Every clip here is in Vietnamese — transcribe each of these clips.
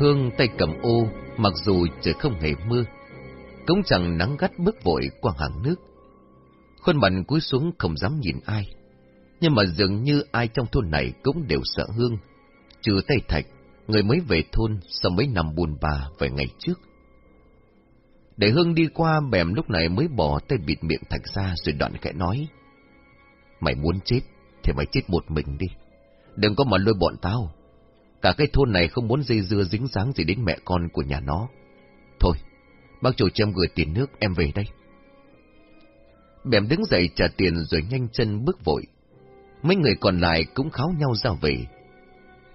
Hương tay cầm ô, mặc dù trời không hề mưa, cũng chẳng nắng gắt bước vội qua hàng nước. Khuôn mặt cúi xuống không dám nhìn ai, nhưng mà dường như ai trong thôn này cũng đều sợ Hương, trừ tay Thạch, người mới về thôn sau mấy năm buồn bà vài ngày trước. Để Hương đi qua bèm lúc này mới bỏ tay bịt miệng Thạch ra rồi đoạn khẽ nói. Mày muốn chết, thì mày chết một mình đi. Đừng có mà lôi bọn tao. Cả cái thôn này không muốn dây dưa dính dáng gì đến mẹ con của nhà nó. Thôi, bác chủ cho em gửi tiền nước, em về đây. Bèm đứng dậy trả tiền rồi nhanh chân bước vội. Mấy người còn lại cũng kháo nhau ra về.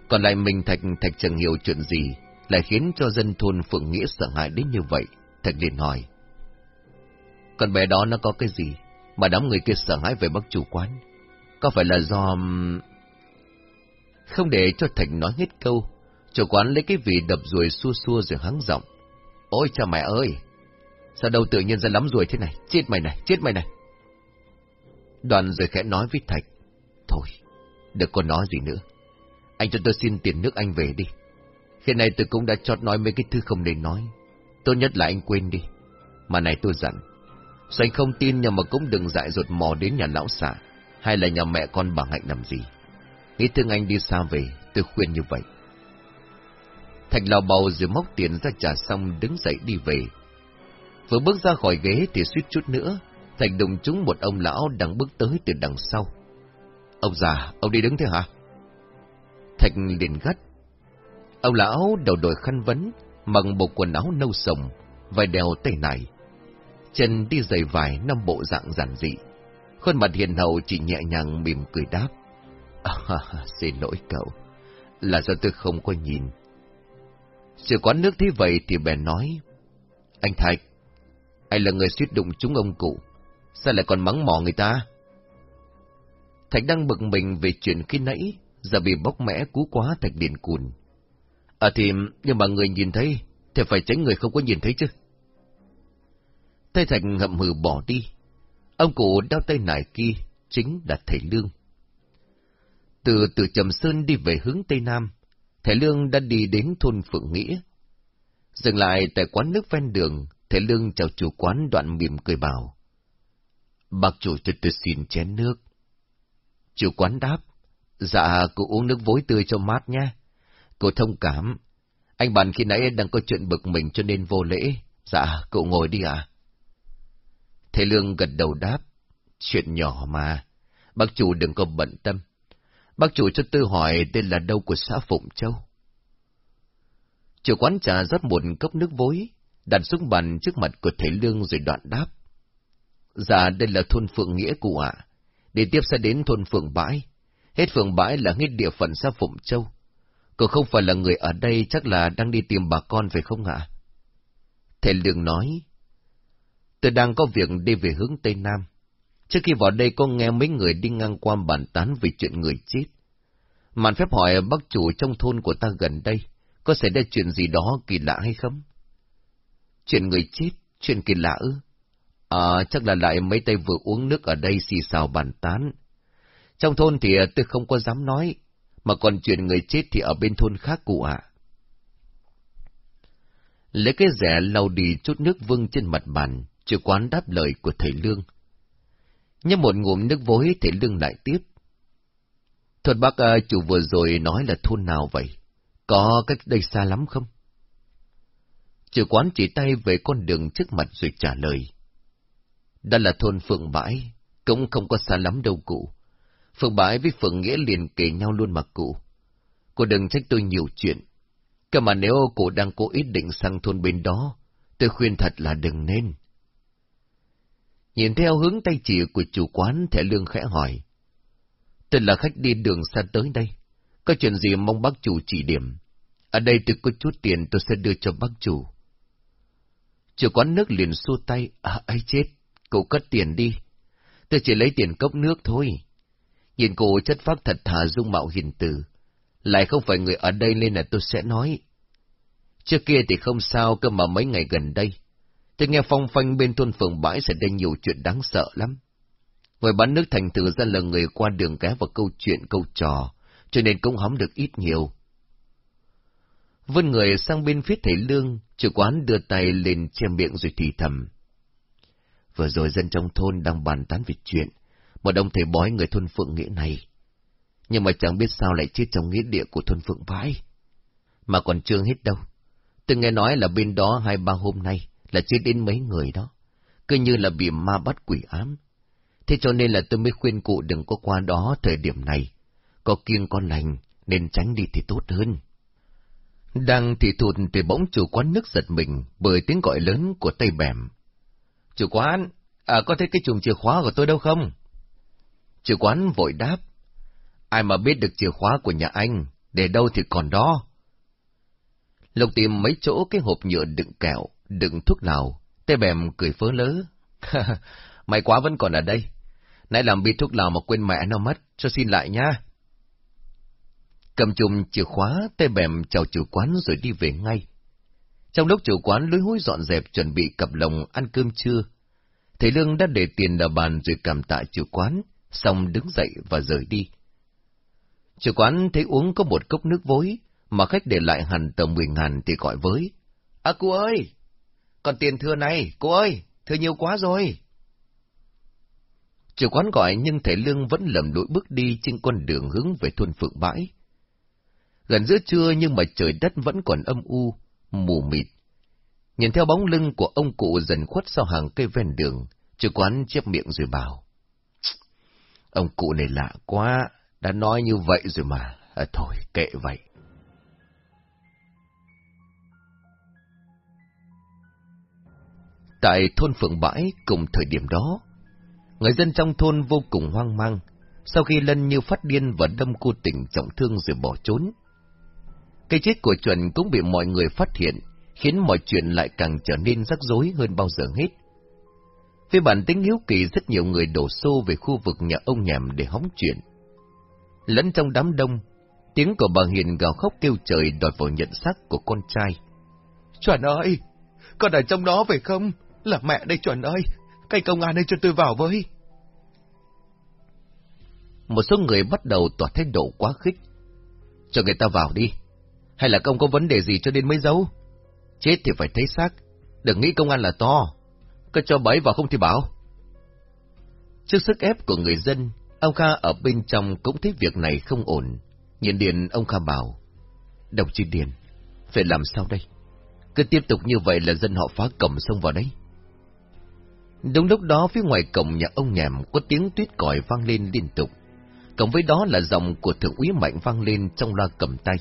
Còn lại mình Thạch Thạch chẳng hiểu chuyện gì, lại khiến cho dân thôn Phượng Nghĩa sợ hãi đến như vậy. Thạch liền hỏi. Con bé đó nó có cái gì, mà đám người kia sợ hãi về bác chủ quán? Có phải là do... Không để cho Thạch nói hết câu, chủ quán lấy cái vị đập ruồi xua xua rồi hắng giọng. Ôi cha mẹ ơi! Sao đâu tự nhiên ra lắm ruồi thế này? Chết mày này, chết mày này! Đoàn rồi khẽ nói với Thạch. Thôi, đừng có nói gì nữa. Anh cho tôi xin tiền nước anh về đi. Khi này tôi cũng đã chót nói mấy cái thứ không nên nói. Tốt nhất là anh quên đi. Mà này tôi dặn. Sao anh không tin nhưng mà cũng đừng dại dột mò đến nhà lão xã Hay là nhà mẹ con bà Hạnh làm gì. Nghĩ thương anh đi xa về, tôi khuyên như vậy. Thạch lào bầu rồi móc tiền ra trả xong đứng dậy đi về. Vừa bước ra khỏi ghế thì suýt chút nữa, Thạch đụng trúng một ông lão đang bước tới từ đằng sau. Ông già, ông đi đứng thế hả? Thạch liền gắt. Ông lão đầu đội khăn vấn, mặc bộ quần áo nâu sồng, vài đèo tay này. Chân đi giày vải năm bộ dạng giản dị. Khuôn mặt hiền hậu chỉ nhẹ nhàng mỉm cười đáp. À, xin lỗi cậu, là do tôi không có nhìn. Sự quán nước thế vậy thì bèn nói. Anh Thạch, anh là người suýt đụng chúng ông cụ, sao lại còn mắng mỏ người ta? Thạch đang bực mình về chuyện khi nãy, giờ bị bóc mẽ cú quá Thạch điện cùn. À thì, nhưng mà người nhìn thấy, thì phải tránh người không có nhìn thấy chứ. Tay Thạch ngậm hừ bỏ đi. Ông cụ đau tay nải kia, chính là thầy Lương. Từ từ Trầm Sơn đi về hướng Tây Nam, thầy Lương đã đi đến thôn Phượng Nghĩa. Dừng lại tại quán nước ven đường, thầy Lương chào chủ quán đoạn mỉm cười bảo. Bác chủ từ từ xin chén nước. Chủ quán đáp, dạ, cô uống nước vối tươi cho mát nhé. Cô thông cảm. Anh bạn khi nãy đang có chuyện bực mình cho nên vô lễ. Dạ, cậu ngồi đi ạ. À? Thầy Lương gật đầu đáp. Chuyện nhỏ mà. Bác chủ đừng có bận tâm. Bác chủ cho tôi hỏi tên là đâu của xã Phụng Châu. Chủ quán trà rót một cốc nước vối, đặt xuống bàn trước mặt của thầy Lương rồi đoạn đáp. Dạ, đây là thôn Phượng Nghĩa cụ ạ. Đi tiếp sẽ đến thôn Phượng Bãi. Hết Phượng Bãi là hết địa phận xã Phụng Châu. Cậu không phải là người ở đây chắc là đang đi tìm bà con phải không ạ? Thầy Lương nói, tôi đang có việc đi về hướng Tây Nam. Trước khi vào đây có nghe mấy người đi ngang qua bàn tán về chuyện người chết. Màn phép hỏi bác chủ trong thôn của ta gần đây, có xảy ra chuyện gì đó kỳ lạ hay không? Chuyện người chết, chuyện kỳ lạ ư? À, chắc là lại mấy tay vừa uống nước ở đây xì xào bàn tán. Trong thôn thì à, tôi không có dám nói, mà còn chuyện người chết thì ở bên thôn khác cụ ạ. Lấy cái rẻ lau đi chút nước vương trên mặt bàn, chưa quán đáp lời của thầy Lương. Nhấp một ngụm nước vối, thì lưng lại tiếp. Thuật bác à, chủ vừa rồi nói là thôn nào vậy? Có cách đây xa lắm không? Chủ quán chỉ tay về con đường trước mặt rồi trả lời. Đó là thôn Phượng Bãi, cũng không có xa lắm đâu cụ. Phượng Bãi với Phượng Nghĩa liền kể nhau luôn mà cụ. Cô đừng trách tôi nhiều chuyện. Cơ mà nếu cụ đang cố ý định sang thôn bên đó, tôi khuyên thật là đừng nên. Nhìn theo hướng tay chỉ của chủ quán, thẻ lương khẽ hỏi. Tôi là khách đi đường xa tới đây. Có chuyện gì mong bác chủ chỉ điểm. Ở đây tôi có chút tiền tôi sẽ đưa cho bác chủ. Chủ quán nước liền xua tay. À, ấy chết, cậu cất tiền đi. Tôi chỉ lấy tiền cốc nước thôi. Nhìn cô chất phác thật thà dung mạo hiền từ. Lại không phải người ở đây nên là tôi sẽ nói. Trước kia thì không sao cơ mà mấy ngày gần đây. Tôi nghe phong phanh bên thôn phường bãi xảy ra nhiều chuyện đáng sợ lắm. Người bán nước thành thử ra là người qua đường ghé vào câu chuyện câu trò, cho nên cũng hóng được ít nhiều. Vươn người sang bên phía thầy Lương, chủ quán đưa tay lên che miệng rồi thì thầm. Vừa rồi dân trong thôn đang bàn tán về chuyện, một ông thầy bói người thôn Phượng Nghĩa này. Nhưng mà chẳng biết sao lại chết trong nghĩa địa của thôn Phượng Bãi, Mà còn chưa hết đâu. Tôi nghe nói là bên đó hai ba hôm nay là chưa đến mấy người đó. Cứ như là bị ma bắt quỷ ám. Thế cho nên là tôi mới khuyên cụ đừng có qua đó thời điểm này. Có kiêng con lành, nên tránh đi thì tốt hơn. Đang thì thụt thì bỗng chủ quán nước giật mình bởi tiếng gọi lớn của tay bèm. Chủ quán, à có thấy cái chùm chìa khóa của tôi đâu không? Chủ quán vội đáp. Ai mà biết được chìa khóa của nhà anh, để đâu thì còn đó. Lộc tìm mấy chỗ cái hộp nhựa đựng kẹo, đựng thuốc lào, tê bèm cười phớ lớ. May quá vẫn còn ở đây. Nãy làm bị thuốc lào mà quên mẹ nó mất, cho xin lại nha. Cầm chùm chìa khóa, tê bèm chào chủ quán rồi đi về ngay. Trong lúc chủ quán lối hối dọn dẹp chuẩn bị cặp lồng ăn cơm trưa, thầy Lương đã để tiền ở bàn rồi cảm tạ chủ quán, xong đứng dậy và rời đi. Chủ quán thấy uống có một cốc nước vối, mà khách để lại hẳn tầm mười ngàn thì gọi với. À cô ơi! Còn tiền thừa này, cô ơi! Thừa nhiều quá rồi! Chủ quán gọi nhưng thầy Lương vẫn lầm lũi bước đi trên con đường hướng về thôn Phượng Bãi. Gần giữa trưa nhưng mà trời đất vẫn còn âm u, mù mịt. Nhìn theo bóng lưng của ông cụ dần khuất sau hàng cây ven đường, chủ quán chép miệng rồi bảo. Ông cụ này lạ quá, đã nói như vậy rồi mà, à, thôi kệ vậy. Tại thôn Phượng Bãi cùng thời điểm đó, người dân trong thôn vô cùng hoang mang, sau khi Lân như phát điên và đâm cô tỉnh trọng thương rồi bỏ trốn. Cái chết của chuẩn cũng bị mọi người phát hiện, khiến mọi chuyện lại càng trở nên rắc rối hơn bao giờ hết. Vì bản tính hiếu kỳ rất nhiều người đổ xô về khu vực nhà ông nhèm để hóng chuyện. Lẫn trong đám đông, tiếng của bà Hiền gào khóc kêu trời đòi vào nhận xác của con trai. Chuẩn ơi! Con ở trong đó phải không? Là mẹ đây chuẩn ơi! Cái công an đây cho tôi vào với! Một số người bắt đầu tỏ thái độ quá khích. Cho người ta vào đi. Hay là công có vấn đề gì cho đến mới giấu? Chết thì phải thấy xác. Đừng nghĩ công an là to. Cứ cho bấy vào không thì bảo. Trước sức ép của người dân, ông Kha ở bên trong cũng thấy việc này không ổn. Nhìn Điền ông Kha bảo. Đồng chí Điền, phải làm sao đây? Cứ tiếp tục như vậy là dân họ phá cổng xông vào đấy. Đúng lúc đó phía ngoài cổng nhà ông nhèm có tiếng tuyết còi vang lên liên tục. Cộng với đó là giọng của thượng úy mạnh vang lên trong loa cầm tay.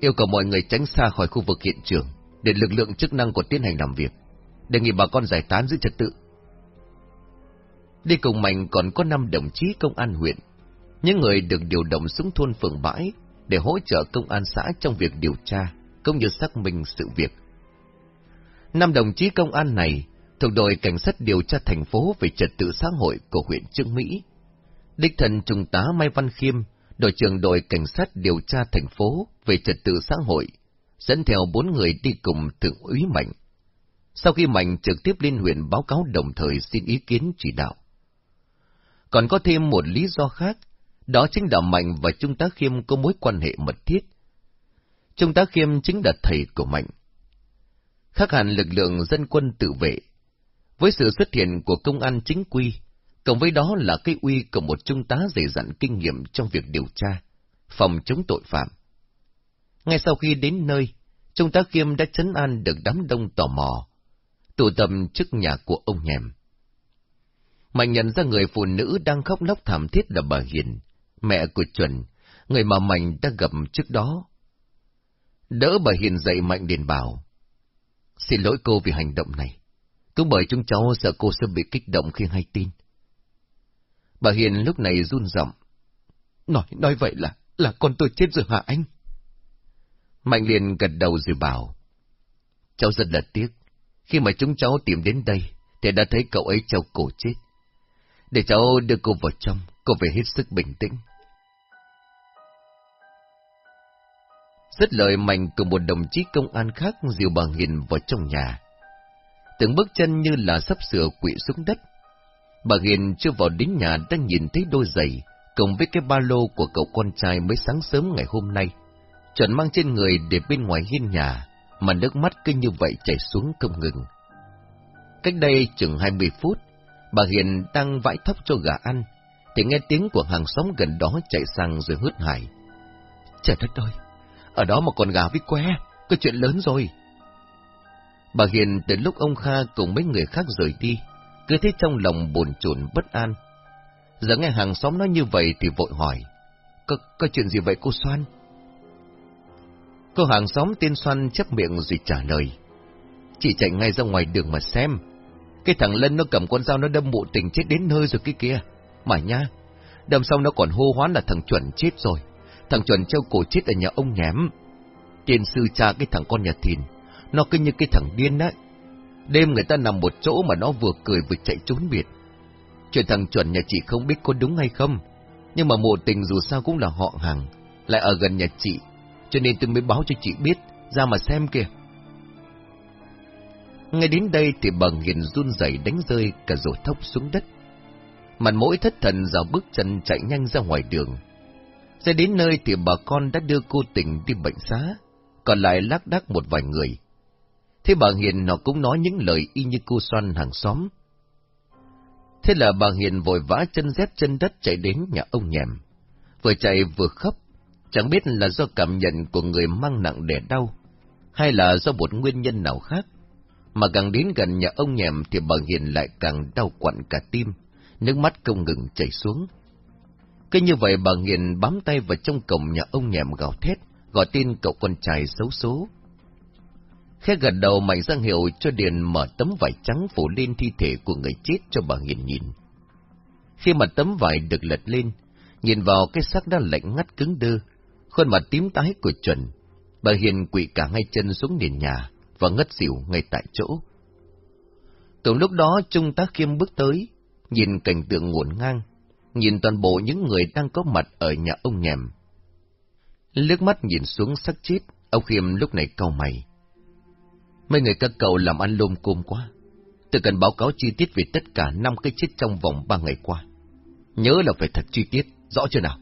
Yêu cầu mọi người tránh xa khỏi khu vực hiện trường, để lực lượng chức năng của tiến hành làm việc. Đề nghị bà con giải tán giữ trật tự. Đi cùng Mạnh còn có năm đồng chí công an huyện, những người được điều động xuống thôn phường bãi để hỗ trợ công an xã trong việc điều tra, cũng như xác minh sự việc. Năm đồng chí công an này thuộc đội cảnh sát điều tra thành phố về trật tự xã hội của huyện Trương Mỹ. Đích thần Trung tá Mai Văn Khiêm, đội trưởng đội cảnh sát điều tra thành phố về trật tự xã hội, dẫn theo bốn người đi cùng thượng úy Mạnh. Sau khi Mạnh trực tiếp lên huyện báo cáo đồng thời xin ý kiến chỉ đạo. Còn có thêm một lý do khác, đó chính là Mạnh và Trung tá Khiêm có mối quan hệ mật thiết. Trung tá Khiêm chính là thầy của Mạnh. Khác hẳn lực lượng dân quân tự vệ, với sự xuất hiện của công an chính quy, cộng với đó là cái uy của một trung tá dày dặn kinh nghiệm trong việc điều tra, phòng chống tội phạm. Ngay sau khi đến nơi, Trung tá Khiêm đã chấn an được đám đông tò mò, tụ tập trước nhà của ông nhèm. Mạnh nhận ra người phụ nữ đang khóc lóc thảm thiết là bà Hiền, mẹ của Chuẩn, người mà Mạnh đã gặp trước đó. Đỡ bà Hiền dậy Mạnh liền bảo, xin lỗi cô vì hành động này, cũng bởi chúng cháu sợ cô sẽ bị kích động khi hay tin. Bà Hiền lúc này run giọng, nói, nói vậy là, là con tôi chết rồi hả anh? Mạnh liền gật đầu rồi bảo, cháu rất là tiếc, khi mà chúng cháu tìm đến đây, thì đã thấy cậu ấy treo cổ chết. Để cháu đưa cô vào trong, cô phải hết sức bình tĩnh. Rất lời Mạnh cùng một đồng chí công an khác dìu bà Hiền vào trong nhà. Từng bước chân như là sắp sửa quỵ xuống đất. Bà Hiền chưa vào đến nhà đã nhìn thấy đôi giày, cùng với cái ba lô của cậu con trai mới sáng sớm ngày hôm nay, Chuẩn mang trên người để bên ngoài hiên nhà, mà nước mắt cứ như vậy chảy xuống không ngừng. Cách đây chừng 20 phút, bà Hiền đang vãi thóc cho gà ăn, thì nghe tiếng của hàng xóm gần đó chạy sang rồi hớt hải. Trời đất ơi, ở đó mà còn gà với que, có chuyện lớn rồi. Bà Hiền từ lúc ông Kha cùng mấy người khác rời đi, cứ thấy trong lòng buồn chồn bất an. Giờ nghe hàng xóm nói như vậy thì vội hỏi, có, có chuyện gì vậy cô Soan? Cô hàng xóm tên Soan chấp miệng rồi trả lời. Chị chạy ngay ra ngoài đường mà xem. Cái thằng Lân nó cầm con dao nó đâm mụ tình chết đến nơi rồi cái kia. Mà nha, đâm xong nó còn hô hoán là thằng chuẩn chết rồi. Thằng chuẩn treo cổ chết ở nhà ông nhém. Tiền sư cha cái thằng con nhà thìn, nó cứ như cái thằng điên đấy. Đêm người ta nằm một chỗ mà nó vừa cười vừa chạy trốn biệt. Chuyện thằng chuẩn nhà chị không biết có đúng hay không, nhưng mà mộ tình dù sao cũng là họ hàng, lại ở gần nhà chị, cho nên tôi mới báo cho chị biết, ra mà xem kìa. Ngay đến đây thì bà Nghiền run rẩy đánh rơi cả rổ thốc xuống đất. Mặt mỗi thất thần dào bước chân chạy nhanh ra ngoài đường. Ra đến nơi thì bà con đã đưa cô tình đi bệnh xá, còn lại lác đác một vài người. Thế bà Hiền nó cũng nói những lời y như cô xoan hàng xóm. Thế là bà Hiền vội vã chân dép chân đất chạy đến nhà ông nhèm. Vừa chạy vừa khóc, chẳng biết là do cảm nhận của người mang nặng đẻ đau, hay là do một nguyên nhân nào khác. Mà càng đến gần nhà ông nhèm thì bà Hiền lại càng đau quặn cả tim, nước mắt không ngừng chảy xuống. Cứ như vậy bà Hiền bám tay vào trong cổng nhà ông nhèm gào thét, gọi tên cậu con trai xấu số. Khẽ gật đầu mạnh giang hiệu cho Điền mở tấm vải trắng phủ lên thi thể của người chết cho bà Hiền nhìn. Khi mà tấm vải được lật lên, nhìn vào cái xác đã lạnh ngắt cứng đơ, khuôn mặt tím tái của chuẩn, bà Hiền quỵ cả ngay chân xuống nền nhà và ngất xỉu ngay tại chỗ. Cùng lúc đó Trung tá Khiêm bước tới, nhìn cảnh tượng ngổn ngang, nhìn toàn bộ những người đang có mặt ở nhà ông nhèm. Lướt mắt nhìn xuống sắc chết, ông Khiêm lúc này cau mày. Mấy người các cậu làm ăn lôm côm quá. Tôi cần báo cáo chi tiết về tất cả năm cái chết trong vòng ba ngày qua. Nhớ là phải thật chi tiết, rõ chưa nào?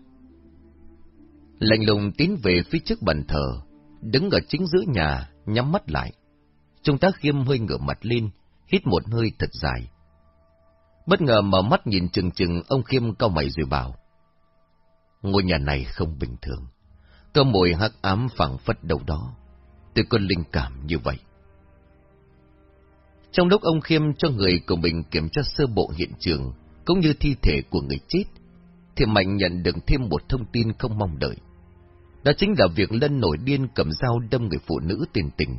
Lạnh lùng tiến về phía trước bàn thờ, đứng ở chính giữa nhà, nhắm mắt lại. Trung tá khiêm hơi ngửa mặt lên, hít một hơi thật dài. Bất ngờ mở mắt nhìn chừng chừng, ông khiêm cau mày rồi bảo. Ngôi nhà này không bình thường. cơ mùi hắc ám phẳng phất đâu đó. Tôi có linh cảm như vậy. Trong lúc ông Khiêm cho người của mình kiểm tra sơ bộ hiện trường, cũng như thi thể của người chết, thì Mạnh nhận được thêm một thông tin không mong đợi. Đó chính là việc Lân nổi điên cầm dao đâm người phụ nữ tiền tình.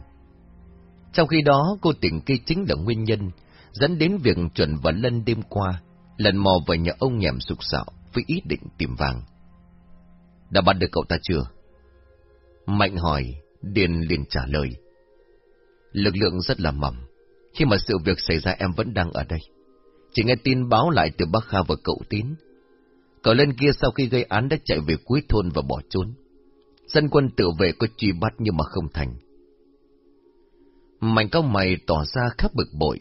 Trong khi đó, cô tình kia chính là nguyên nhân dẫn đến việc chuẩn và Lân đêm qua lần mò vào nhà ông nhèm sục sạo với ý định tìm vàng. Đã bắt được cậu ta chưa? Mạnh hỏi, Điền liền trả lời. Lực lượng rất là mỏng. Khi mà sự việc xảy ra em vẫn đang ở đây. Chỉ nghe tin báo lại từ bác Kha và cậu Tín. Cậu lên kia sau khi gây án đã chạy về cuối thôn và bỏ trốn. Dân quân tự vệ có truy bắt nhưng mà không thành. Mạnh cao mày tỏ ra khá bực bội.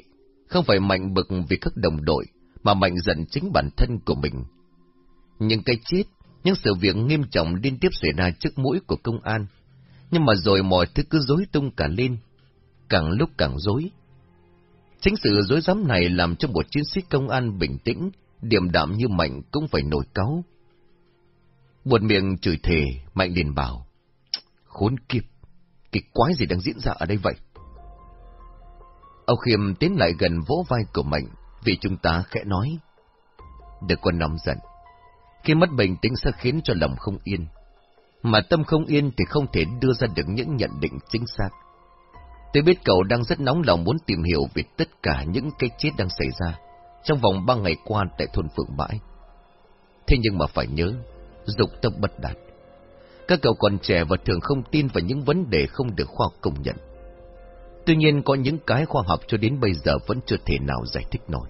Không phải mạnh bực vì các đồng đội, mà mạnh giận chính bản thân của mình. Những cái chết, những sự việc nghiêm trọng liên tiếp xảy ra trước mũi của công an. Nhưng mà rồi mọi thứ cứ rối tung cả lên. Càng lúc càng rối. Chính sự dối rắm này làm cho một chiến sĩ công an bình tĩnh, điềm đạm như Mạnh cũng phải nổi cáu. Buồn miệng chửi thề, Mạnh liền bảo. Khốn kiếp, kịch quái gì đang diễn ra ở đây vậy? Âu Khiêm tiến lại gần vỗ vai của Mạnh, vì chúng ta khẽ nói. Đừng có nóng giận. Khi mất bình tĩnh sẽ khiến cho lòng không yên. Mà tâm không yên thì không thể đưa ra được những nhận định chính xác. Tôi biết cậu đang rất nóng lòng muốn tìm hiểu về tất cả những cái chết đang xảy ra trong vòng ba ngày qua tại thôn Phượng Bãi. Thế nhưng mà phải nhớ, dục tâm bất đạt. Các cậu còn trẻ và thường không tin vào những vấn đề không được khoa học công nhận. Tuy nhiên có những cái khoa học cho đến bây giờ vẫn chưa thể nào giải thích nổi.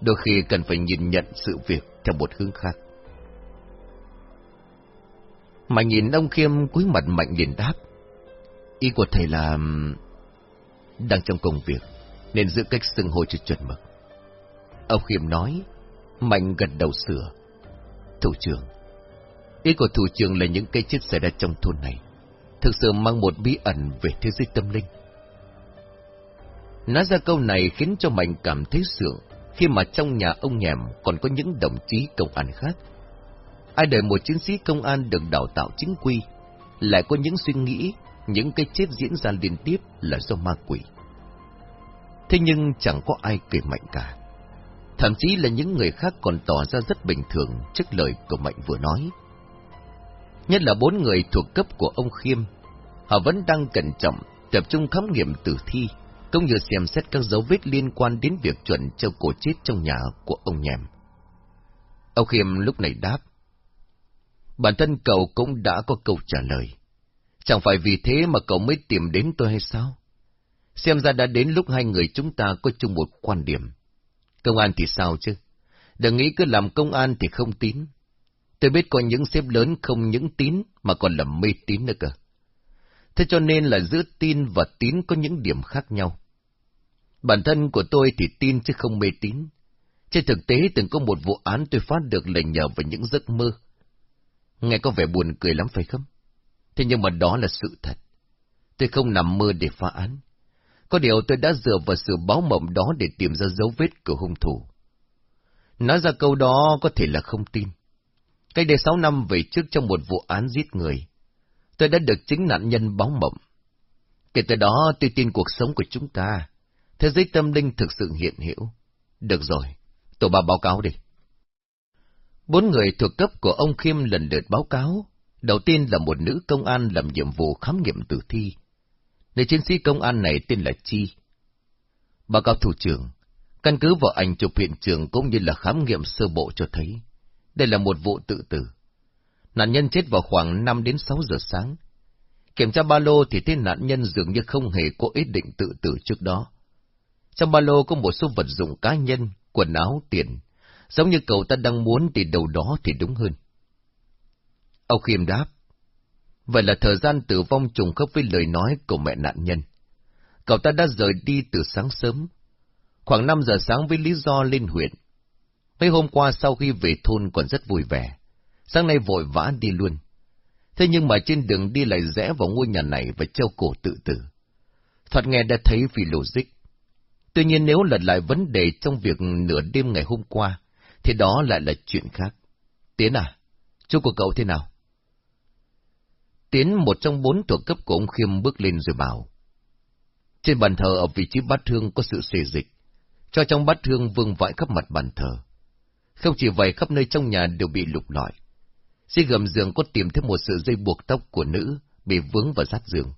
Đôi khi cần phải nhìn nhận sự việc theo một hướng khác. Mà nhìn ông Khiêm cúi mặt mạnh liền đáp. Ý của thầy là... Đang trong công việc, nên giữ cách xưng hô cho chuẩn mực. Ông Khiêm nói, Mạnh gật đầu sửa. Thủ trưởng, ý của thủ trưởng là những cây chết xảy ra trong thôn này, thực sự mang một bí ẩn về thế giới tâm linh. Nói ra câu này khiến cho Mạnh cảm thấy sượng, khi mà trong nhà ông nhèm còn có những đồng chí công an khác. Ai đời một chiến sĩ công an được đào tạo chính quy, lại có những suy nghĩ, những cái chết diễn ra liên tiếp là do ma quỷ. Thế nhưng chẳng có ai kể Mạnh cả. Thậm chí là những người khác còn tỏ ra rất bình thường trước lời của Mạnh vừa nói. Nhất là bốn người thuộc cấp của ông Khiêm, họ vẫn đang cẩn trọng tập trung khám nghiệm tử thi, cũng như xem xét các dấu vết liên quan đến việc chuẩn châu cổ chết trong nhà của ông nhèm. Ông Khiêm lúc này đáp. Bản thân cậu cũng đã có câu trả lời. Chẳng phải vì thế mà cậu mới tìm đến tôi hay sao? Xem ra đã đến lúc hai người chúng ta có chung một quan điểm. Công an thì sao chứ? Đừng nghĩ cứ làm công an thì không tín. Tôi biết có những xếp lớn không những tín mà còn là mê tín nữa cơ. Thế cho nên là giữa tin và tín có những điểm khác nhau. Bản thân của tôi thì tin chứ không mê tín. Trên thực tế từng có một vụ án tôi phát được lệnh nhờ vào những giấc mơ. Nghe có vẻ buồn cười lắm phải không? Thế nhưng mà đó là sự thật. Tôi không nằm mơ để phá án. Có điều tôi đã dựa vào sự báo mộng đó để tìm ra dấu vết của hung thủ. Nói ra câu đó có thể là không tin. Cách đây sáu năm về trước trong một vụ án giết người, tôi đã được chính nạn nhân báo mộng. Kể từ đó tôi tin cuộc sống của chúng ta, thế giới tâm linh thực sự hiện hữu. Được rồi, tổ ba báo cáo đi. Bốn người thuộc cấp của ông Khiêm lần lượt báo cáo. Đầu tiên là một nữ công an làm nhiệm vụ khám nghiệm tử thi. Nữ chiến sĩ công an này tên là Chi. Báo cáo thủ trưởng, căn cứ vào ảnh chụp hiện trường cũng như là khám nghiệm sơ bộ cho thấy, đây là một vụ tự tử. Nạn nhân chết vào khoảng 5 đến 6 giờ sáng. Kiểm tra ba lô thì thấy nạn nhân dường như không hề có ý định tự tử trước đó. Trong ba lô có một số vật dụng cá nhân, quần áo, tiền, giống như cậu ta đang muốn thì đầu đó thì đúng hơn. Ông Khiêm đáp, vậy là thời gian tử vong trùng khớp với lời nói của mẹ nạn nhân. Cậu ta đã rời đi từ sáng sớm, khoảng 5 giờ sáng với lý do lên huyện. Mấy hôm qua sau khi về thôn còn rất vui vẻ, sáng nay vội vã đi luôn. Thế nhưng mà trên đường đi lại rẽ vào ngôi nhà này và treo cổ tự tử. Thoạt nghe đã thấy vì logic. Tuy nhiên nếu lật lại vấn đề trong việc nửa đêm ngày hôm qua, thì đó lại là chuyện khác. Tiến à, chú của cậu thế nào? Tiến một trong bốn thuộc cấp của ông Khiêm bước lên rồi bảo. Trên bàn thờ ở vị trí bát thương có sự xề dịch, cho trong bát thương vương vãi khắp mặt bàn thờ. Không chỉ vậy khắp nơi trong nhà đều bị lục lọi. Dưới gầm giường có tìm thấy một sợi dây buộc tóc của nữ bị vướng vào sát giường.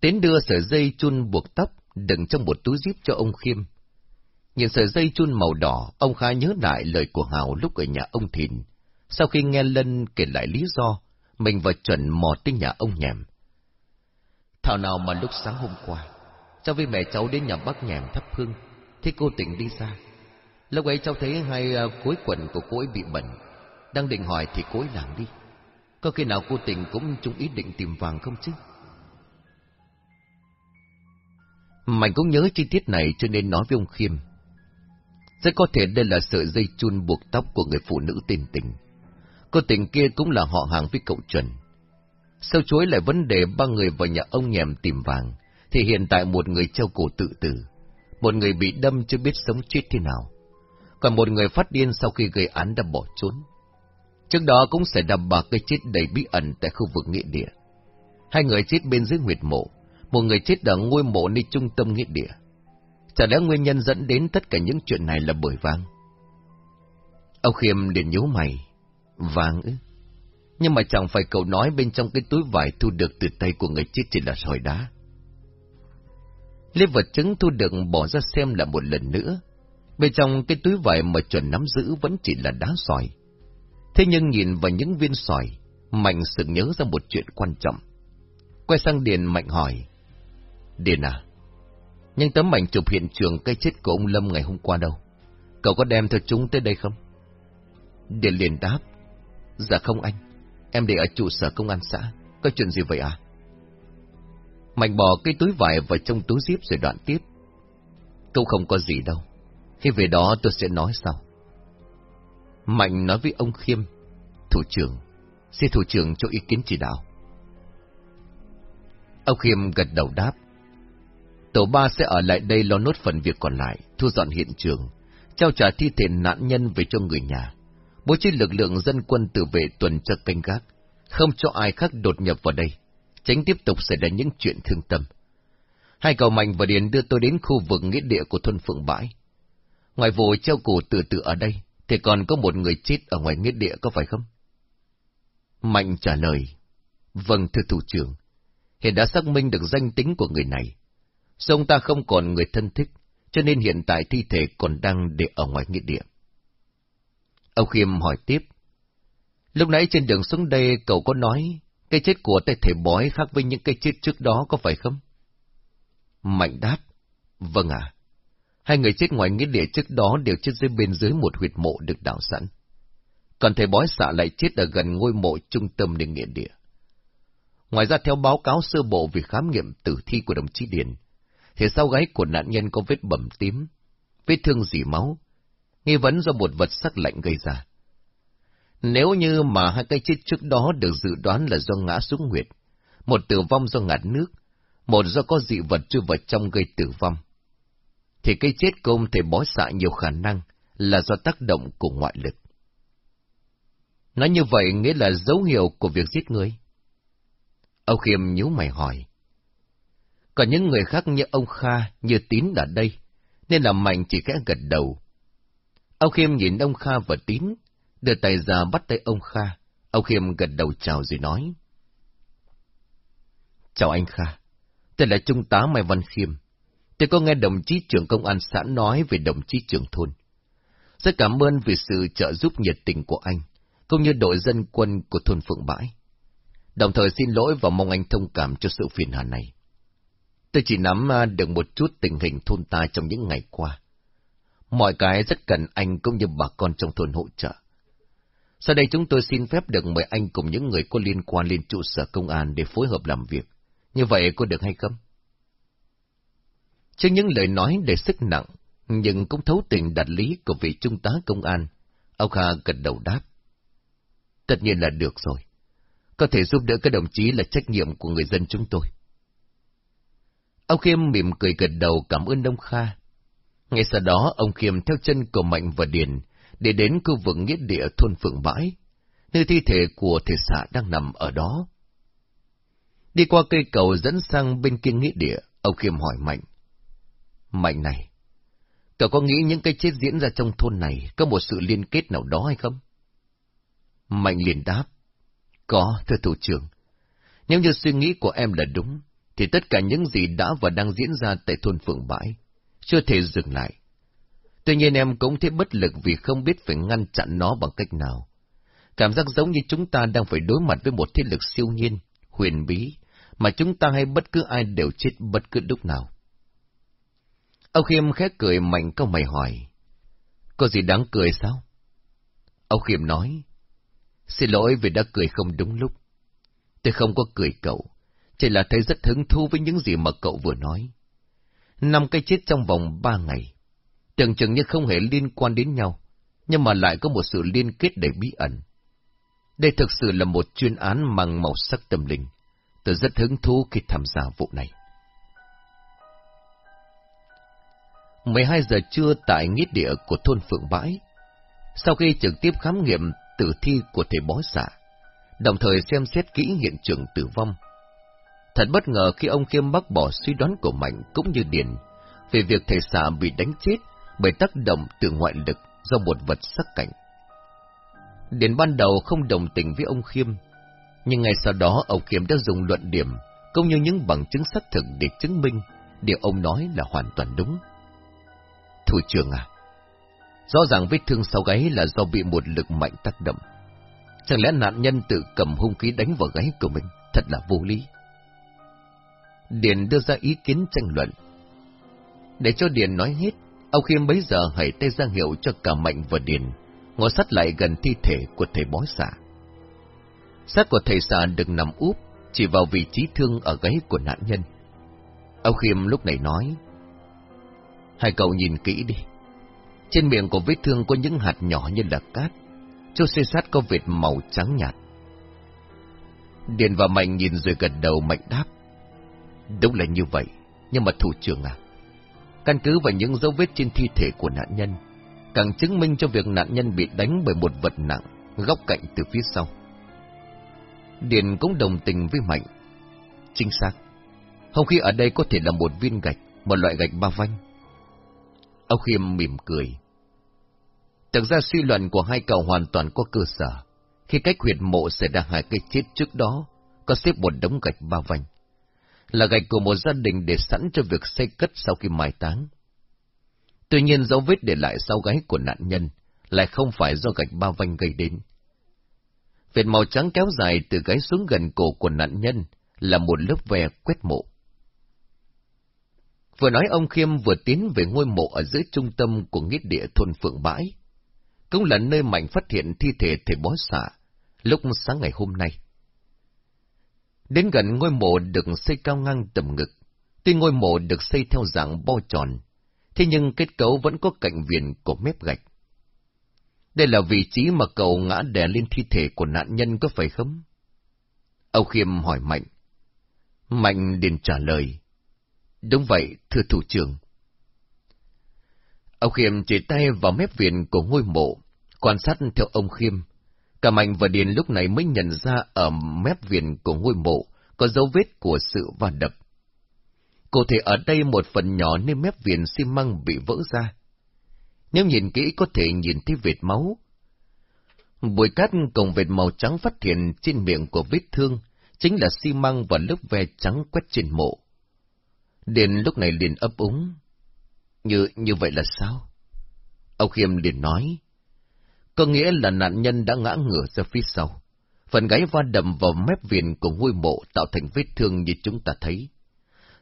Tiến đưa sợi dây chun buộc tóc đựng trong một túi zip cho ông Khiêm. Nhìn sợi dây chun màu đỏ, ông khá nhớ lại lời của Hào lúc ở nhà ông Thìn. Sau khi nghe Lân kể lại lý do, mình và chuẩn mò tới nhà ông nhèm. Thảo nào mà lúc sáng hôm qua, cháu với mẹ cháu đến nhà bác nhèm thắp hương, thì cô tỉnh đi ra. Lúc ấy cháu thấy hai à, cối cuối quần của cô ấy bị bẩn, đang định hỏi thì cô ấy làm đi. Có khi nào cô tỉnh cũng chung ý định tìm vàng không chứ? Mạnh cũng nhớ chi tiết này cho nên nói với ông Khiêm. Rất có thể đây là sợi dây chun buộc tóc của người phụ nữ tên tình. Cô tình kia cũng là họ hàng với cậu chuẩn. Sau chối lại vấn đề ba người vào nhà ông nhèm tìm vàng, thì hiện tại một người treo cổ tự tử, một người bị đâm chưa biết sống chết thế nào, còn một người phát điên sau khi gây án đã bỏ trốn. Trước đó cũng xảy ra ba cái chết đầy bí ẩn tại khu vực nghĩa địa. Hai người chết bên dưới huyệt mộ, một người chết ở ngôi mộ nơi trung tâm nghĩa địa. Chả lẽ nguyên nhân dẫn đến tất cả những chuyện này là bởi vang? Ông Khiêm liền nhíu mày. Vàng ư? Nhưng mà chẳng phải cậu nói bên trong cái túi vải thu được từ tay của người chết chỉ là sỏi đá. Lấy vật chứng thu được bỏ ra xem là một lần nữa. Bên trong cái túi vải mà chuẩn nắm giữ vẫn chỉ là đá sỏi. Thế nhưng nhìn vào những viên sỏi, Mạnh sự nhớ ra một chuyện quan trọng. Quay sang Điền Mạnh hỏi. Điền à, nhưng tấm ảnh chụp hiện trường cây chết của ông Lâm ngày hôm qua đâu? Cậu có đem theo chúng tới đây không? Điền liền đáp. Dạ không anh, em để ở trụ sở công an xã. Có chuyện gì vậy à? Mạnh bỏ cái túi vải vào trong túi zip rồi đoạn tiếp. Cậu không có gì đâu. Khi về đó tôi sẽ nói sau. Mạnh nói với ông Khiêm, thủ trưởng, Xin thủ trưởng cho ý kiến chỉ đạo. Ông Khiêm gật đầu đáp. Tổ ba sẽ ở lại đây lo nốt phần việc còn lại, thu dọn hiện trường, trao trả thi thể nạn nhân về cho người nhà, bố trí lực lượng dân quân tự vệ tuần tra canh gác, không cho ai khác đột nhập vào đây, tránh tiếp tục xảy ra những chuyện thương tâm. Hai cầu Mạnh và Điền đưa tôi đến khu vực nghĩa địa của thôn Phượng Bãi. Ngoài vụ treo cổ tự tử ở đây, thì còn có một người chết ở ngoài nghĩa địa có phải không? Mạnh trả lời, vâng thưa thủ trưởng, hiện đã xác minh được danh tính của người này. Sông ta không còn người thân thích, cho nên hiện tại thi thể còn đang để ở ngoài nghĩa địa. Ông Khiêm hỏi tiếp, lúc nãy trên đường xuống đây cậu có nói cái chết của tay thể bói khác với những cái chết trước đó có phải không? Mạnh đáp, vâng ạ. Hai người chết ngoài nghĩa địa trước đó đều chết dưới bên dưới một huyệt mộ được đào sẵn. Còn thầy bói xạ lại chết ở gần ngôi mộ trung tâm đường nghĩa địa. Ngoài ra theo báo cáo sơ bộ về khám nghiệm tử thi của đồng chí Điền, thì sau gáy của nạn nhân có vết bầm tím, vết thương dỉ máu, nghi vấn do một vật sắc lạnh gây ra. Nếu như mà hai cái chết trước đó được dự đoán là do ngã xuống huyệt, một tử vong do ngạt nước, một do có dị vật chui vào trong gây tử vong, thì cái chết của ông thầy bói xạ nhiều khả năng là do tác động của ngoại lực. Nói như vậy nghĩa là dấu hiệu của việc giết người. Âu Khiêm nhíu mày hỏi. Còn những người khác như ông Kha, như Tín ở đây, nên là Mạnh chỉ kẽ gật đầu. Ông Khiêm nhìn ông Kha và Tín, đưa tay ra bắt tay ông Kha. Ông Khiêm gật đầu chào rồi nói. Chào anh Kha, tôi là Trung tá Mai Văn Khiêm. Tôi có nghe đồng chí trưởng công an xã nói về đồng chí trưởng thôn. Rất cảm ơn vì sự trợ giúp nhiệt tình của anh, cũng như đội dân quân của thôn Phượng Bãi. Đồng thời xin lỗi và mong anh thông cảm cho sự phiền hà này. Tôi chỉ nắm à, được một chút tình hình thôn ta trong những ngày qua. Mọi cái rất cần anh cũng như bà con trong thôn hỗ trợ. Sau đây chúng tôi xin phép được mời anh cùng những người có liên quan lên trụ sở công an để phối hợp làm việc. Như vậy có được hay không? Trước những lời nói đầy sức nặng, nhưng cũng thấu tình đạt lý của vị trung tá công an, ông Kha gật đầu đáp. Tất nhiên là được rồi. Có thể giúp đỡ các đồng chí là trách nhiệm của người dân chúng tôi. Ông Khiêm mỉm cười gật đầu cảm ơn ông Kha. Ngay sau đó, ông Khiêm theo chân của Mạnh và Điền để đến khu vực nghĩa địa thôn Phượng Bãi, nơi thi thể của thể xã đang nằm ở đó. Đi qua cây cầu dẫn sang bên kia nghĩa địa, ông Khiêm hỏi Mạnh. Mạnh này, cậu có nghĩ những cái chết diễn ra trong thôn này có một sự liên kết nào đó hay không? Mạnh liền đáp. Có, thưa thủ trưởng. Nếu như suy nghĩ của em là đúng, thì tất cả những gì đã và đang diễn ra tại thôn Phượng Bãi, chưa thể dừng lại. Tuy nhiên em cũng thấy bất lực vì không biết phải ngăn chặn nó bằng cách nào. Cảm giác giống như chúng ta đang phải đối mặt với một thế lực siêu nhiên, huyền bí, mà chúng ta hay bất cứ ai đều chết bất cứ lúc nào. Ông Khiêm khẽ cười mạnh câu mày hỏi. Có gì đáng cười sao? Ông Khiêm nói. Xin lỗi vì đã cười không đúng lúc. Tôi không có cười cậu, chỉ là thấy rất hứng thú với những gì mà cậu vừa nói. Năm cái chết trong vòng ba ngày, tưởng chừng như không hề liên quan đến nhau, nhưng mà lại có một sự liên kết đầy bí ẩn. Đây thực sự là một chuyên án mang màu sắc tâm linh. Tôi rất hứng thú khi tham gia vụ này. 12 giờ trưa tại nghĩa địa của thôn Phượng Bãi. Sau khi trực tiếp khám nghiệm tử thi của thầy bó xạ, đồng thời xem xét kỹ hiện trường tử vong. Thật bất ngờ khi ông Khiêm bác bỏ suy đoán của Mạnh cũng như Điền về việc thầy xạ bị đánh chết bởi tác động từ ngoại lực do một vật sắc cảnh. Điền ban đầu không đồng tình với ông Khiêm, nhưng ngay sau đó ông Khiêm đã dùng luận điểm cũng như những bằng chứng xác thực để chứng minh điều ông nói là hoàn toàn đúng. Thủ trưởng à, rõ ràng vết thương sau gáy là do bị một lực mạnh tác động. Chẳng lẽ nạn nhân tự cầm hung khí đánh vào gáy của mình, thật là vô lý. Điền đưa ra ý kiến tranh luận. Để cho Điền nói hết, ông Khiêm bấy giờ hãy tay ra hiệu cho cả Mạnh và Điền, ngồi sát lại gần thi thể của thầy bói xạ. Xác của thầy xạ được nằm úp, chỉ vào vị trí thương ở gáy của nạn nhân. Ông Khiêm lúc này nói, Hai cậu nhìn kỹ đi. Trên miệng của vết thương có những hạt nhỏ như là cát, chỗ xe sát có vệt màu trắng nhạt. Điền và Mạnh nhìn rồi gật đầu Mạnh đáp. Đúng là như vậy, nhưng mà thủ trưởng à, căn cứ vào những dấu vết trên thi thể của nạn nhân, càng chứng minh cho việc nạn nhân bị đánh bởi một vật nặng, góc cạnh từ phía sau. Điền cũng đồng tình với Mạnh. Chính xác, không khí ở đây có thể là một viên gạch, một loại gạch ba vanh. Ông Khiêm mỉm cười. Thực ra suy luận của hai cậu hoàn toàn có cơ sở. Khi cách huyệt mộ xảy ra hai cái chết trước đó, có xếp một đống gạch ba vanh. Là gạch của một gia đình để sẵn cho việc xây cất sau khi mai táng. Tuy nhiên dấu vết để lại sau gáy của nạn nhân lại không phải do gạch bao vanh gây đến. Vệt màu trắng kéo dài từ gáy xuống gần cổ của nạn nhân là một lớp ve quét mộ. Vừa nói ông Khiêm vừa tiến về ngôi mộ ở giữa trung tâm của nghĩa địa thôn Phượng Bãi. Cũng là nơi Mạnh phát hiện thi thể thầy bó xạ, lúc sáng ngày hôm nay. Đến gần ngôi mộ được xây cao ngang tầm ngực, tuy ngôi mộ được xây theo dạng bo tròn, thế nhưng kết cấu vẫn có cạnh viền của mép gạch. Đây là vị trí mà cậu ngã đè lên thi thể của nạn nhân có phải không? Âu Khiêm hỏi Mạnh. Mạnh liền trả lời. Đúng vậy, thưa thủ trưởng. Âu Khiêm chỉ tay vào mép viền của ngôi mộ, quan sát theo ông Khiêm. Cả Mạnh và Điền lúc này mới nhận ra ở mép viền của ngôi mộ có dấu vết của sự va đập. Cụ thể ở đây một phần nhỏ nên mép viền xi măng bị vỡ ra. Nếu nhìn kỹ có thể nhìn thấy vệt máu. Bụi cát cùng vệt màu trắng phát hiện trên miệng của vết thương chính là xi măng và lớp ve trắng quét trên mộ. Điền lúc này liền ấp úng. Như, như vậy là sao? Ông Khiêm liền nói. Có nghĩa là nạn nhân đã ngã ngửa ra phía sau. Phần gáy va đầm vào mép viền của ngôi mộ tạo thành vết thương như chúng ta thấy.